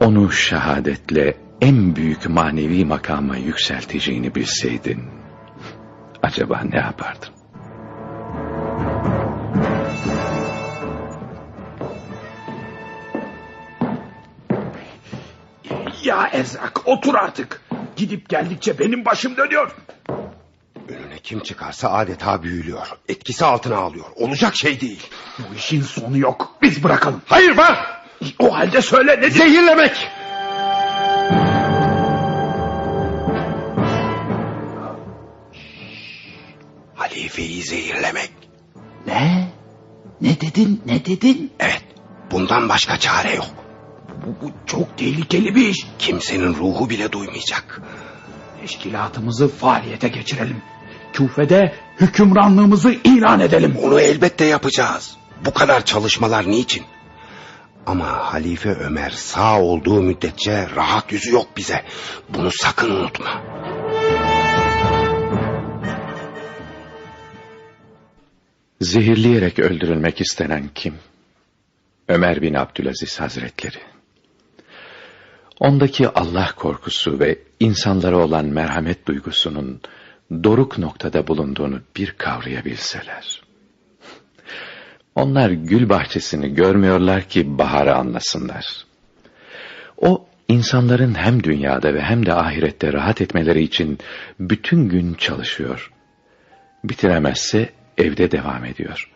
onu şehadetle en büyük manevi makama yükselteceğini bilseydin acaba ne yapardın? Ya Ezrak otur artık. Gidip geldikçe benim başım dönüyor. Önüne kim çıkarsa adeta büyülüyor. Etkisi altına alıyor. Olacak şey değil. Bu işin sonu yok. Biz bırakalım. Hayır var. O halde söyle nedir? Zehirlemek. Halifeyi zehirlemek. Ne? Ne dedin? Ne dedin? Evet. Bundan başka çare yok. Bu, bu çok tehlikeli bir iş. Kimsenin ruhu bile duymayacak. Teşkilatımızı faaliyete geçirelim. Küfede hükümranlığımızı ilan edelim. Onu elbette yapacağız. Bu kadar çalışmalar niçin? Ama Halife Ömer sağ olduğu müddetçe rahat yüzü yok bize. Bunu sakın unutma. Zehirleyerek öldürülmek istenen kim? Ömer bin Abdülaziz Hazretleri. Ondaki Allah korkusu ve insanlara olan merhamet duygusunun doruk noktada bulunduğunu bir kavrayabilseler. Onlar gül bahçesini görmüyorlar ki baharı anlasınlar. O insanların hem dünyada ve hem de ahirette rahat etmeleri için bütün gün çalışıyor. Bitiremezse evde devam ediyor.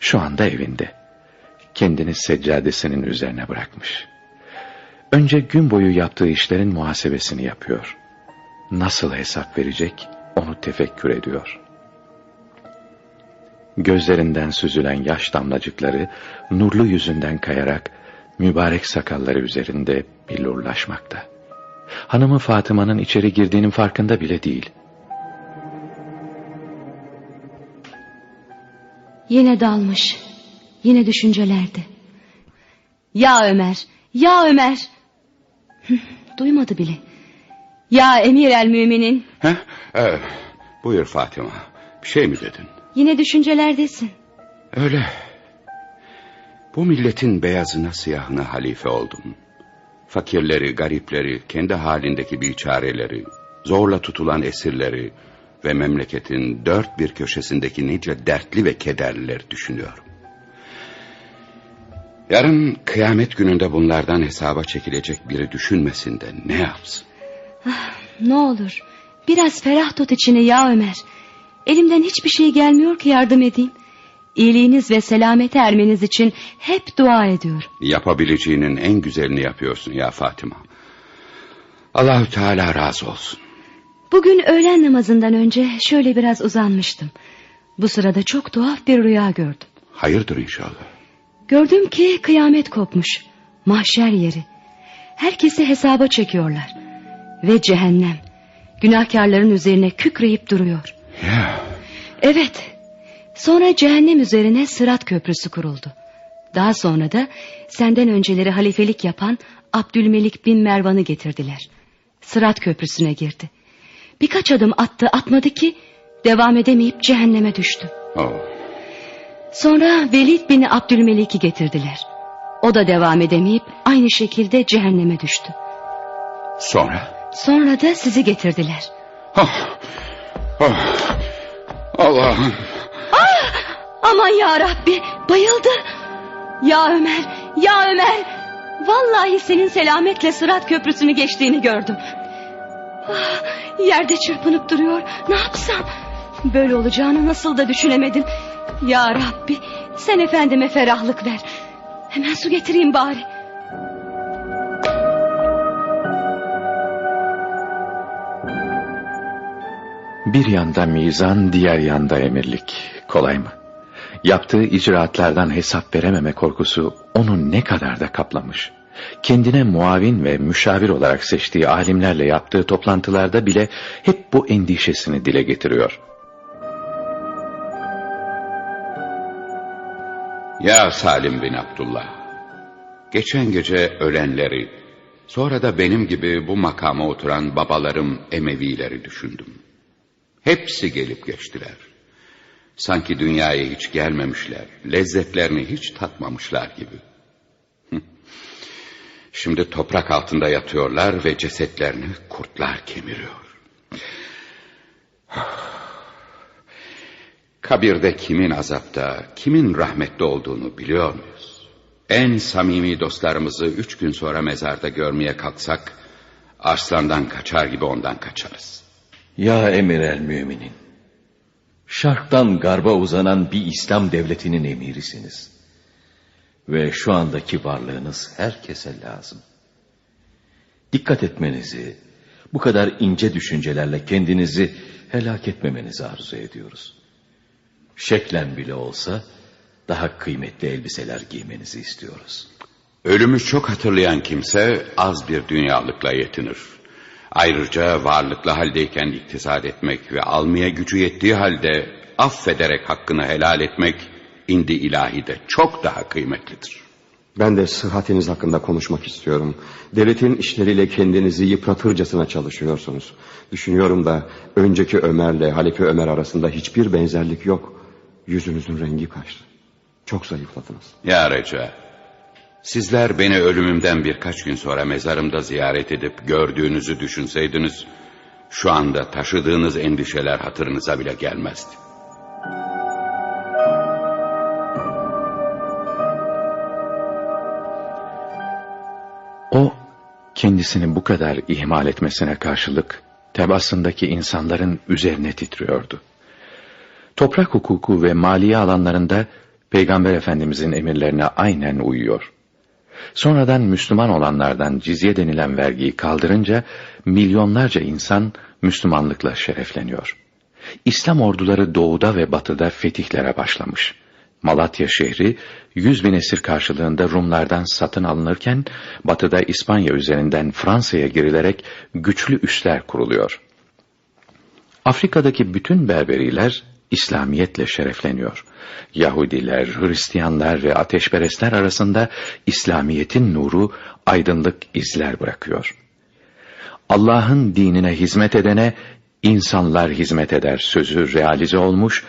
Şu anda evinde. Kendini seccadesinin üzerine bırakmış. Önce gün boyu yaptığı işlerin muhasebesini yapıyor. Nasıl hesap verecek onu tefekkür ediyor. Gözlerinden süzülen yaş damlacıkları nurlu yüzünden kayarak mübarek sakalları üzerinde billurlaşmakta. Hanımı Fatıma'nın içeri girdiğinin farkında bile değil. Yine dalmış. Yine düşüncelerde. Ya Ömer, ya Ömer. Duymadı bile. Ya emir el müminin. Heh, evet. Buyur Fatıma. Bir şey mi dedin? Yine düşüncelerdesin. Öyle. Bu milletin beyazına siyahına halife oldum. Fakirleri, garipleri, kendi halindeki biçareleri, zorla tutulan esirleri ve memleketin dört bir köşesindeki nice dertli ve kederlileri düşünüyorum. Yarın kıyamet gününde bunlardan hesaba çekilecek biri düşünmesin de ne yapsın? Ne olur biraz ferah tut içini ya Ömer. Elimden hiçbir şey gelmiyor ki yardım edeyim. İyiliğiniz ve selamete ermeniz için hep dua ediyorum. Yapabileceğinin en güzelini yapıyorsun ya Fatıma. Allahü Teala razı olsun. Bugün öğlen namazından önce şöyle biraz uzanmıştım. Bu sırada çok tuhaf bir rüya gördüm. Hayırdır inşallah. Gördüm ki kıyamet kopmuş. Mahşer yeri. Herkesi hesaba çekiyorlar. Ve cehennem. Günahkarların üzerine kükreyip duruyor. Ya. Evet. Sonra cehennem üzerine Sırat Köprüsü kuruldu. Daha sonra da senden önceleri halifelik yapan Abdülmelik bin Mervan'ı getirdiler. Sırat Köprüsü'ne girdi. Birkaç adım attı atmadı ki devam edemeyip cehenneme düştü. Oh. Sonra Velid bin Abdülmelik'i getirdiler. O da devam edemeyip aynı şekilde cehenneme düştü. Sonra? Sonra da sizi getirdiler. Oh. Oh. Allah'ım. Ah! Aman ya Rabbi bayıldı. Ya Ömer, ya Ömer. Vallahi senin selametle Sırat Köprüsü'nü geçtiğini gördüm. Ah, yerde çırpınıp duruyor. Ne yapsam? Böyle olacağını nasıl da düşünemedim. Ya Rabbi sen efendime ferahlık ver. Hemen su getireyim bari. Bir yanda mizan, diğer yanda emirlik. Kolay mı? Yaptığı icraatlardan hesap verememe korkusu onu ne kadar da kaplamış. Kendine muavin ve müşavir olarak seçtiği alimlerle yaptığı toplantılarda bile hep bu endişesini dile getiriyor. Ya Salim bin Abdullah. Geçen gece ölenleri, sonra da benim gibi bu makama oturan babalarım Emevileri düşündüm. Hepsi gelip geçtiler. Sanki dünyaya hiç gelmemişler, lezzetlerini hiç tatmamışlar gibi. Şimdi toprak altında yatıyorlar ve cesetlerini kurtlar kemiriyor. Kabirde kimin azapta, kimin rahmetli olduğunu biliyor muyuz? En samimi dostlarımızı üç gün sonra mezarda görmeye kalksak, arslandan kaçar gibi ondan kaçarız. Ya emir el müminin. Şarktan garba uzanan bir İslam devletinin emirisiniz. Ve şu andaki varlığınız herkese lazım. Dikkat etmenizi, bu kadar ince düşüncelerle kendinizi helak etmemenizi arzu ediyoruz. Şeklen bile olsa daha kıymetli elbiseler giymenizi istiyoruz. Ölümü çok hatırlayan kimse az bir dünyalıkla yetinir. Ayrıca varlıklı haldeyken iktisat etmek ve almaya gücü yettiği halde affederek hakkını helal etmek indi ilahi de çok daha kıymetlidir. Ben de sıhhatiniz hakkında konuşmak istiyorum. Devletin işleriyle kendinizi yıpratırcasına çalışıyorsunuz. Düşünüyorum da önceki Ömer'le Halife Ömer arasında hiçbir benzerlik yok. Yüzünüzün rengi kaçtı. Çok zayıfladınız. Ya Reca, sizler beni ölümümden birkaç gün sonra mezarımda ziyaret edip gördüğünüzü düşünseydiniz, şu anda taşıdığınız endişeler hatırınıza bile gelmezdi. O kendisini bu kadar ihmal etmesine karşılık tebasındaki insanların üzerine titriyordu. Toprak hukuku ve maliye alanlarında Peygamber Efendimizin emirlerine aynen uyuyor. Sonradan Müslüman olanlardan cizye denilen vergiyi kaldırınca milyonlarca insan Müslümanlıkla şerefleniyor. İslam orduları doğuda ve batıda fetihlere başlamış. Malatya şehri 100 bin esir karşılığında Rumlardan satın alınırken batıda İspanya üzerinden Fransa'ya girilerek güçlü üsler kuruluyor. Afrika'daki bütün Berberiler İslamiyetle şerefleniyor. Yahudiler, Hristiyanlar ve ateşperestler arasında İslamiyetin nuru aydınlık izler bırakıyor. Allah'ın dinine hizmet edene insanlar hizmet eder sözü realize olmuş,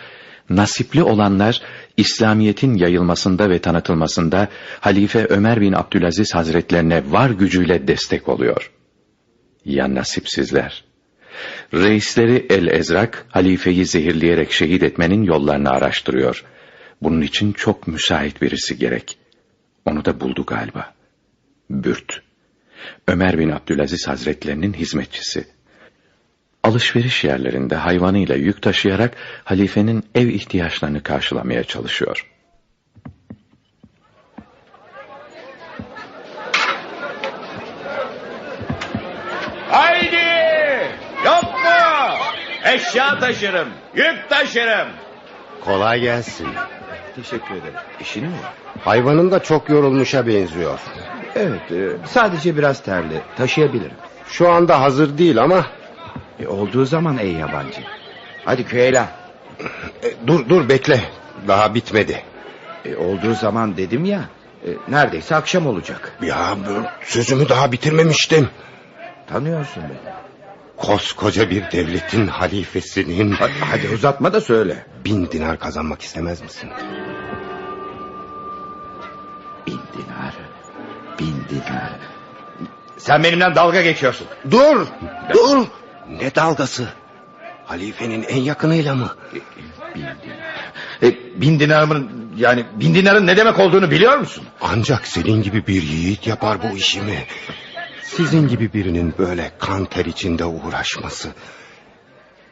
nasipli olanlar İslamiyetin yayılmasında ve tanıtılmasında Halife Ömer bin Abdülaziz Hazretlerine var gücüyle destek oluyor. Ya nasipsizler? Reisleri El-Ezrak, halifeyi zehirleyerek şehit etmenin yollarını araştırıyor. Bunun için çok müsait birisi gerek. Onu da buldu galiba. Bürt. Ömer bin Abdülaziz Hazretlerinin hizmetçisi. Alışveriş yerlerinde hayvanıyla yük taşıyarak halifenin ev ihtiyaçlarını karşılamaya çalışıyor. Haydi! Eşya taşırım, yük taşırım. Kolay gelsin. Teşekkür ederim. İşin mi? Hayvanın da çok yorulmuşa benziyor. Evet, e, sadece biraz terli. Taşıyabilirim. Şu anda hazır değil ama... E, olduğu zaman ey yabancı. Hadi Küheyla. E, dur dur bekle. Daha bitmedi. E, olduğu zaman dedim ya. e, neredeyse akşam olacak. Ya bu sözümü daha bitirmemiştim. Tanıyorsun beni. Koskoca bir devletin halifesinin... Hadi, hadi uzatma da söyle. Bin dinar kazanmak istemez misin? Bin dinar. Bin dinar. Sen benimle dalga geçiyorsun. Dur! Dur! Ne dalgası? Halifenin en yakınıyla mı? Bin dinar. E, bin dinarın yani bin dinarın ne demek olduğunu biliyor musun? Ancak senin gibi bir yiğit yapar bu işimi. Sizin gibi birinin böyle kan ter içinde uğraşması.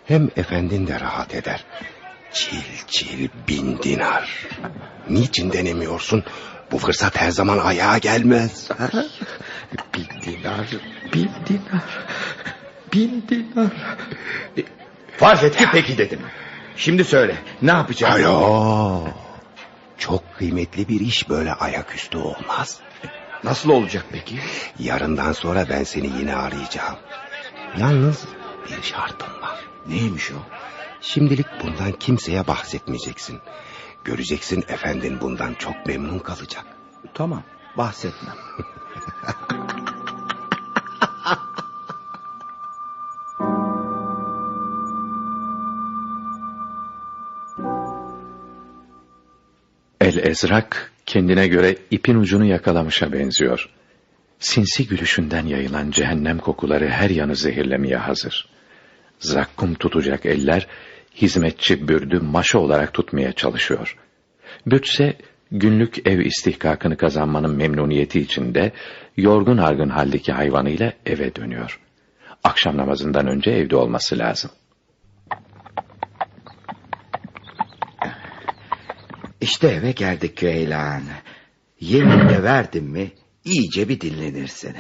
Hem efendin de rahat eder. Çil çil bin dinar. Niçin denemiyorsun? Bu fırsat her zaman ayağa gelmez. ha? Bin dinar, bin dinar, bin dinar. Farz et ki peki dedim. Şimdi söyle ne yapacağım? Alo. Çok kıymetli bir iş böyle ayaküstü olmaz. Nasıl olacak peki? Yarından sonra ben seni yine arayacağım. Yalnız bir şartım var. Neymiş o? Şimdilik bundan kimseye bahsetmeyeceksin. Göreceksin efendin bundan çok memnun kalacak. Tamam bahsetmem. El Ezrak kendine göre ipin ucunu yakalamışa benziyor. Sinsi gülüşünden yayılan cehennem kokuları her yanı zehirlemeye hazır. Zakkum tutacak eller hizmetçi bürdü maşa olarak tutmaya çalışıyor. Bütse günlük ev istihkakını kazanmanın memnuniyeti içinde yorgun argın haldeki hayvanıyla eve dönüyor. Akşam namazından önce evde olması lazım. İşte eve geldik Küheylan. Yemin de verdim mi iyice bir dinlenirsin.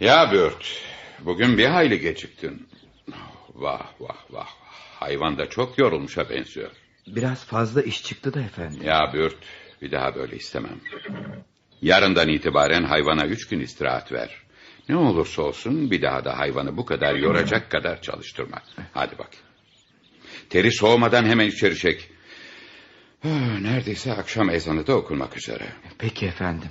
Ya Bürt, bugün bir hayli geciktin. Vah vah vah. Hayvan da çok yorulmuşa benziyor. Biraz fazla iş çıktı da efendim. Ya Bürt, bir daha böyle istemem. Yarından itibaren hayvana üç gün istirahat ver. Ne olursa olsun bir daha da hayvanı bu kadar yoracak kadar çalıştırma. Hadi bak. Teri soğumadan hemen içeri çek. Neredeyse akşam ezanı da okunmak üzere. Peki efendim.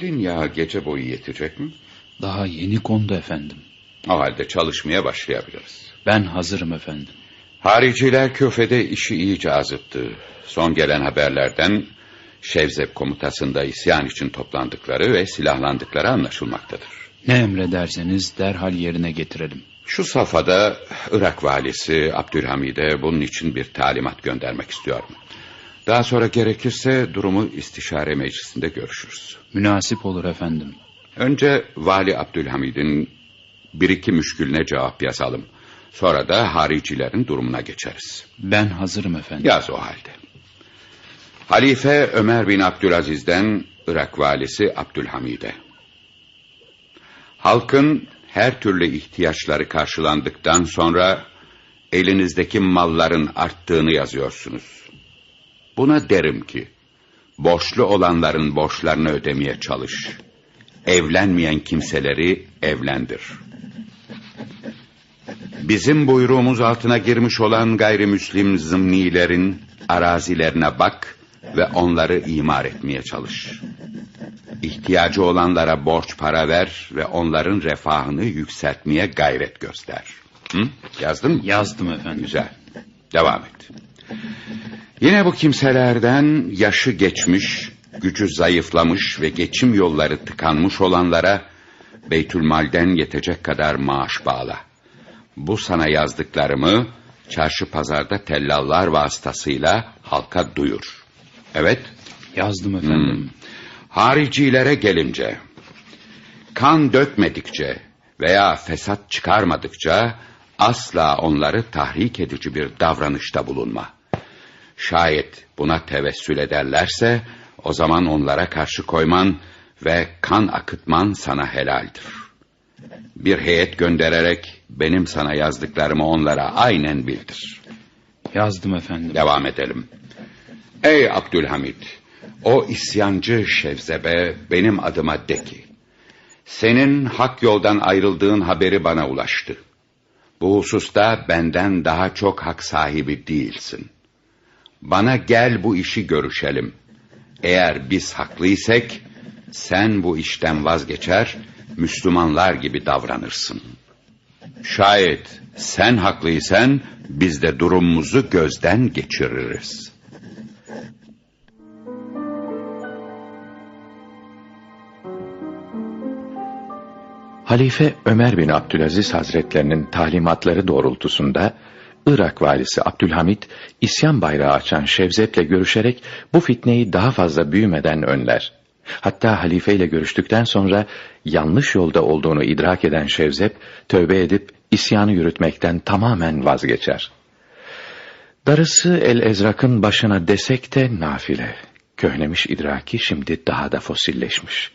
Kandilin yağı gece boyu yetecek mi? Daha yeni kondu efendim. O halde çalışmaya başlayabiliriz. Ben hazırım efendim. Hariciler Küfe'de işi iyice azıttı. Son gelen haberlerden Şevzep komutasında isyan için toplandıkları ve silahlandıkları anlaşılmaktadır. Ne emrederseniz derhal yerine getirelim. Şu safhada Irak valisi Abdülhamid'e bunun için bir talimat göndermek istiyorum. Daha sonra gerekirse durumu istişare meclisinde görüşürüz. Münasip olur efendim. Önce Vali Abdülhamid'in bir iki müşkülüne cevap yazalım. Sonra da haricilerin durumuna geçeriz. Ben hazırım efendim. Yaz o halde. Halife Ömer bin Abdülaziz'den Irak valisi Abdülhamid'e. Halkın her türlü ihtiyaçları karşılandıktan sonra elinizdeki malların arttığını yazıyorsunuz. Buna derim ki borçlu olanların borçlarını ödemeye çalış. Evlenmeyen kimseleri evlendir. Bizim buyruğumuz altına girmiş olan gayrimüslim zımnilerin arazilerine bak ve onları imar etmeye çalış. İhtiyacı olanlara borç para ver ve onların refahını yükseltmeye gayret göster. Hı? Yazdın mı? Yazdım efendim. Güzel. Devam et. Yine bu kimselerden yaşı geçmiş, gücü zayıflamış ve geçim yolları tıkanmış olanlara Beytülmal'den yetecek kadar maaş bağla. Bu sana yazdıklarımı çarşı pazarda tellallar vasıtasıyla halka duyur. Evet. Yazdım efendim. Hmm. Haricilere gelince, kan dökmedikçe veya fesat çıkarmadıkça asla onları tahrik edici bir davranışta bulunma. Şayet buna tevessül ederlerse o zaman onlara karşı koyman ve kan akıtman sana helaldir. Bir heyet göndererek benim sana yazdıklarımı onlara aynen bildir. Yazdım efendim. Devam edelim. Ey Abdülhamit, o isyancı Şevzebe benim adıma de ki, senin hak yoldan ayrıldığın haberi bana ulaştı. Bu hususta benden daha çok hak sahibi değilsin. Bana gel bu işi görüşelim. Eğer biz haklıysak, sen bu işten vazgeçer, Müslümanlar gibi davranırsın. Şayet sen haklıysan, biz de durumumuzu gözden geçiririz. Halife Ömer bin Abdülaziz Hazretlerinin talimatları doğrultusunda Irak valisi Abdülhamit isyan bayrağı açan Şevzet'le görüşerek bu fitneyi daha fazla büyümeden önler. Hatta halife ile görüştükten sonra yanlış yolda olduğunu idrak eden Şevzep tövbe edip isyanı yürütmekten tamamen vazgeçer. Darısı El-Ezrak'ın başına desek de nafile. Köhnemiş idraki şimdi daha da fosilleşmiş.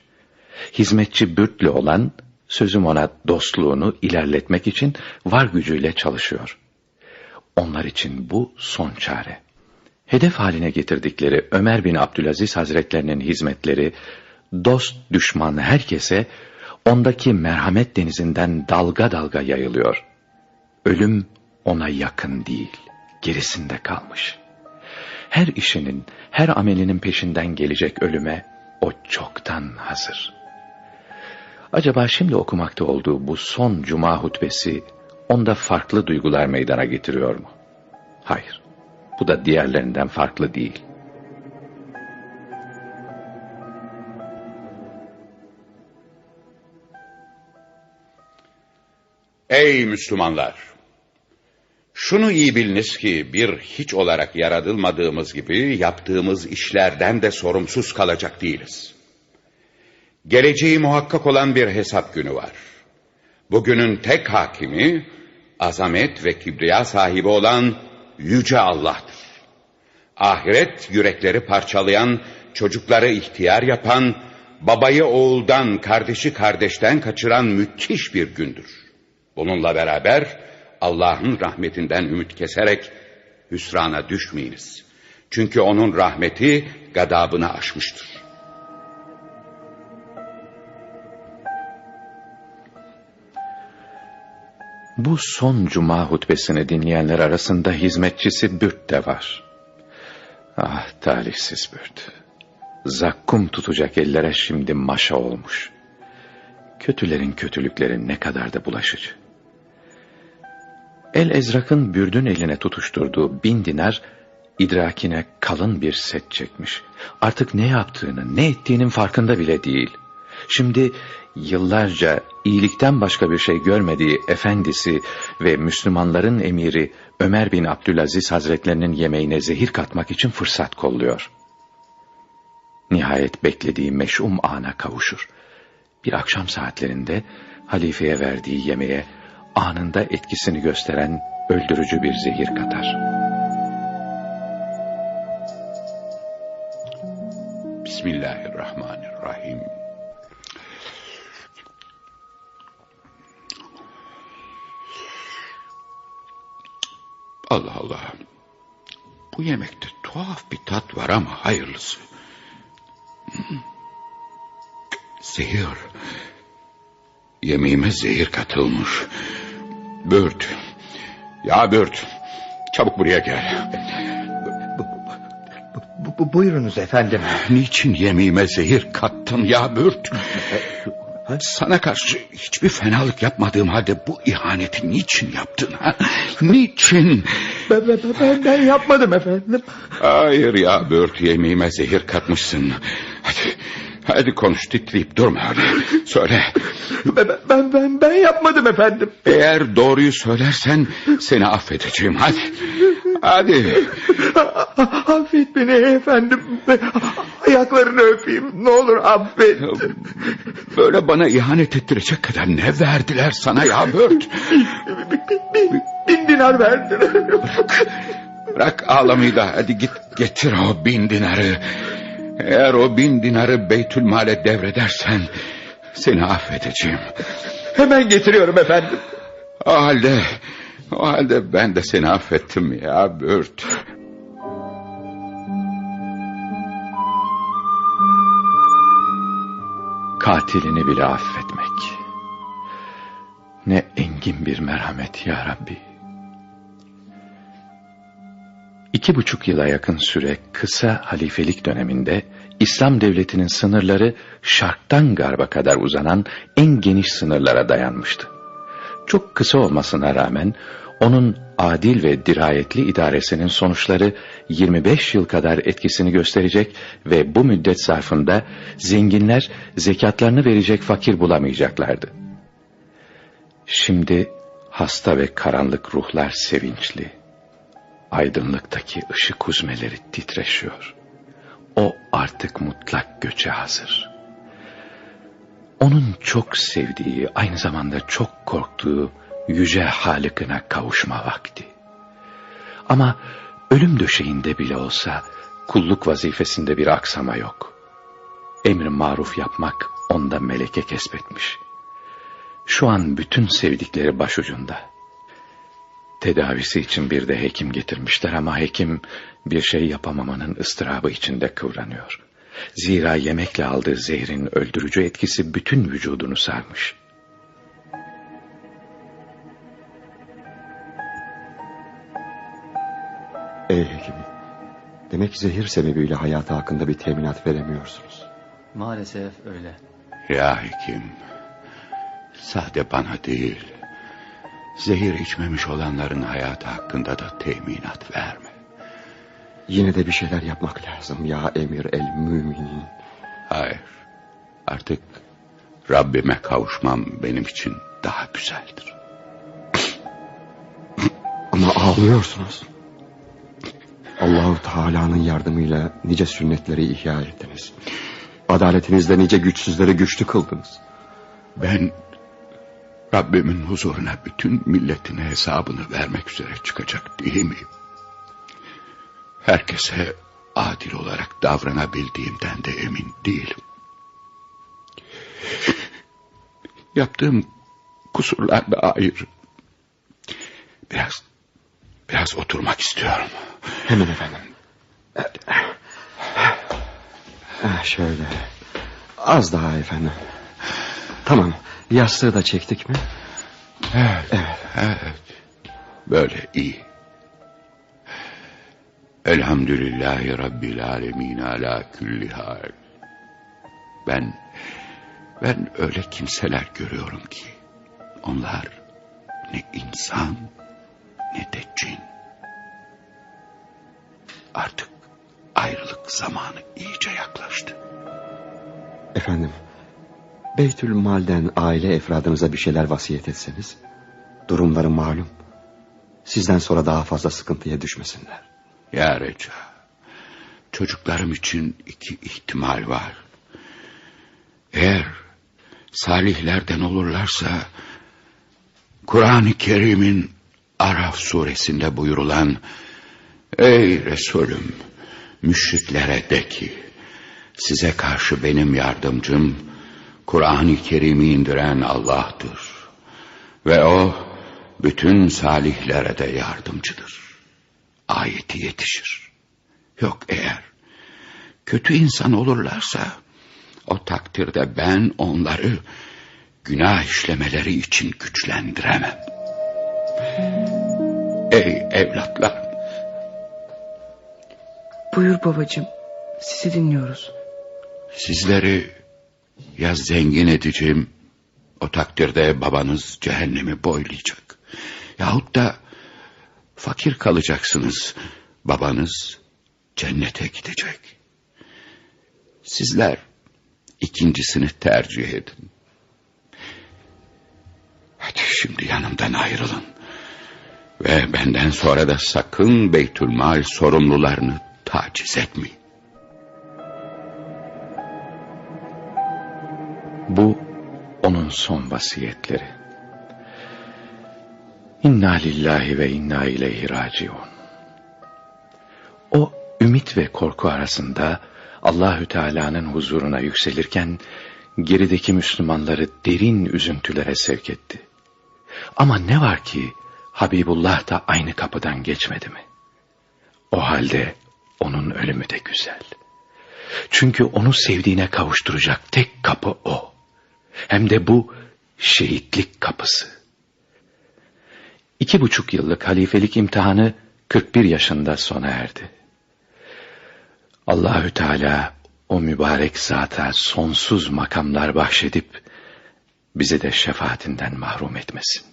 Hizmetçi Bürtlü olan sözüm ona dostluğunu ilerletmek için var gücüyle çalışıyor. Onlar için bu son çare. Hedef haline getirdikleri Ömer bin Abdülaziz Hazretlerinin hizmetleri, dost düşman herkese ondaki merhamet denizinden dalga dalga yayılıyor. Ölüm ona yakın değil, gerisinde kalmış. Her işinin, her amelinin peşinden gelecek ölüme o çoktan hazır. Acaba şimdi okumakta olduğu bu son cuma hutbesi onda farklı duygular meydana getiriyor mu? Hayır. Bu da diğerlerinden farklı değil. Ey Müslümanlar! Şunu iyi biliniz ki bir hiç olarak yaratılmadığımız gibi yaptığımız işlerden de sorumsuz kalacak değiliz. Geleceği muhakkak olan bir hesap günü var. Bugünün tek hakimi, azamet ve kibriya sahibi olan Yüce Allah'tır. Ahiret yürekleri parçalayan, çocukları ihtiyar yapan, babayı oğuldan, kardeşi kardeşten kaçıran müthiş bir gündür. Bununla beraber Allah'ın rahmetinden ümit keserek hüsrana düşmeyiniz. Çünkü onun rahmeti gadabını aşmıştır. Bu son cuma hutbesini dinleyenler arasında hizmetçisi Bürt de var. Ah talihsiz Bürt. Zakkum tutacak ellere şimdi maşa olmuş. Kötülerin kötülükleri ne kadar da bulaşıcı. El Ezrak'ın Bürdün eline tutuşturduğu bin dinar idrakine kalın bir set çekmiş. Artık ne yaptığını, ne ettiğinin farkında bile değil. Şimdi yıllarca iyilikten başka bir şey görmediği efendisi ve Müslümanların emiri Ömer bin Abdülaziz Hazretlerinin yemeğine zehir katmak için fırsat kolluyor. Nihayet beklediği meş'um ana kavuşur. Bir akşam saatlerinde halifeye verdiği yemeğe anında etkisini gösteren öldürücü bir zehir katar. Bismillahirrahmanirrahim. Allah Allah. Bu yemekte tuhaf bir tat var ama hayırlısı. Zehir. Yemeğime zehir katılmış. Bürt. Ya Bürt. Çabuk buraya gel. bu- buyurunuz efendim. Niçin yemeğime zehir kattın ya Bürt? Sana karşı hiçbir fenalık yapmadığım halde bu ihaneti niçin yaptın ha? Niçin? Ben, ben, ben, ben yapmadım efendim. Hayır ya Bürt yemeğime zehir katmışsın. Hadi, hadi konuş titreyip durma hadi. Söyle. Ben, ben, ben, ben yapmadım efendim. Eğer doğruyu söylersen seni affedeceğim hadi. Hadi. Affet beni efendim. Ayaklarını öpeyim. Ne olur affet. Böyle bana ihanet ettirecek kadar ne verdiler sana ya Bürt? Bin dinar verdiler. Bırak ağlamayı da hadi git getir o bin dinarı. Eğer o bin dinarı Beytülmal'e devredersen seni affedeceğim. Hemen getiriyorum efendim. O halde, o halde ben de seni affettim ya Bürt. Katilini bile affetmek. Ne engin bir merhamet ya Rabbi. İki buçuk yıla yakın süre kısa halifelik döneminde İslam devletinin sınırları şarktan garba kadar uzanan en geniş sınırlara dayanmıştı. Çok kısa olmasına rağmen onun adil ve dirayetli idaresinin sonuçları 25 yıl kadar etkisini gösterecek ve bu müddet zarfında zenginler zekatlarını verecek fakir bulamayacaklardı. Şimdi hasta ve karanlık ruhlar sevinçli. Aydınlıktaki ışık huzmeleri titreşiyor. O artık mutlak göçe hazır. Onun çok sevdiği, aynı zamanda çok korktuğu yüce Halık'ına kavuşma vakti. Ama ölüm döşeğinde bile olsa kulluk vazifesinde bir aksama yok. Emri maruf yapmak onda meleke kesbetmiş. Şu an bütün sevdikleri başucunda. Tedavisi için bir de hekim getirmişler ama hekim bir şey yapamamanın ıstırabı içinde kıvranıyor. Zira yemekle aldığı zehrin öldürücü etkisi bütün vücudunu sarmış. Ey hekim. Demek zehir sebebiyle hayatı hakkında bir teminat veremiyorsunuz. Maalesef öyle. Ya hekim, sade bana değil, zehir içmemiş olanların hayatı hakkında da teminat verme. Yine de bir şeyler yapmak lazım ya emir el müminin. Hayır, artık Rabbime kavuşmam benim için daha güzeldir. Ama ağlıyorsunuz. Allahu Teala'nın yardımıyla nice sünnetleri ihya ettiniz. Adaletinizle nice güçsüzleri güçlü kıldınız. Ben Rabbimin huzuruna bütün milletine hesabını vermek üzere çıkacak değil miyim? Herkese adil olarak davranabildiğimden de emin değilim. Yaptığım kusurlar da ayrı. Biraz, biraz oturmak istiyorum. Hemen efendim. Ah, şöyle. Az daha efendim. Tamam. Yastığı da çektik mi? Evet, evet, evet. Böyle iyi. Elhamdülillahi Rabbil alemin ala külli hal. Ben, ben öyle kimseler görüyorum ki, onlar ne insan ne de cin. Artık ayrılık zamanı iyice yaklaştı. Efendim. Beytül Mal'den aile efradınıza bir şeyler vasiyet etseniz. Durumları malum. Sizden sonra daha fazla sıkıntıya düşmesinler. Ya Reca, çocuklarım için iki ihtimal var. Eğer salihlerden olurlarsa, Kur'an-ı Kerim'in Araf suresinde buyurulan, Ey Resulüm, müşriklere de ki, size karşı benim yardımcım, Kur'an-ı Kerim'i indiren Allah'tır. Ve o, bütün salihlere de yardımcıdır ayeti yetişir. Yok eğer kötü insan olurlarsa o takdirde ben onları günah işlemeleri için güçlendiremem. Ey evlatlar Buyur babacığım. Sizi dinliyoruz. Sizleri ya zengin edeceğim, o takdirde babanız cehennemi boylayacak. Yahut da fakir kalacaksınız, babanız cennete gidecek. Sizler ikincisini tercih edin. Hadi şimdi yanımdan ayrılın. Ve benden sonra da sakın Beytülmal sorumlularını taciz etmeyin. Bu onun son vasiyetleri. İnna lillahi ve inna ileyhi raciun. O ümit ve korku arasında Allahü Teala'nın huzuruna yükselirken gerideki Müslümanları derin üzüntülere sevk etti. Ama ne var ki Habibullah da aynı kapıdan geçmedi mi? O halde onun ölümü de güzel. Çünkü onu sevdiğine kavuşturacak tek kapı o. Hem de bu şehitlik kapısı. İki buçuk yıllık halifelik imtihanı 41 yaşında sona erdi. Allahü Teala o mübarek zata sonsuz makamlar bahşedip bizi de şefaatinden mahrum etmesin.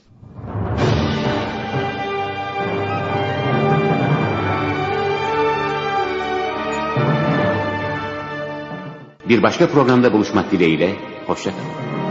Bir başka programda buluşmak dileğiyle, hoşçakalın.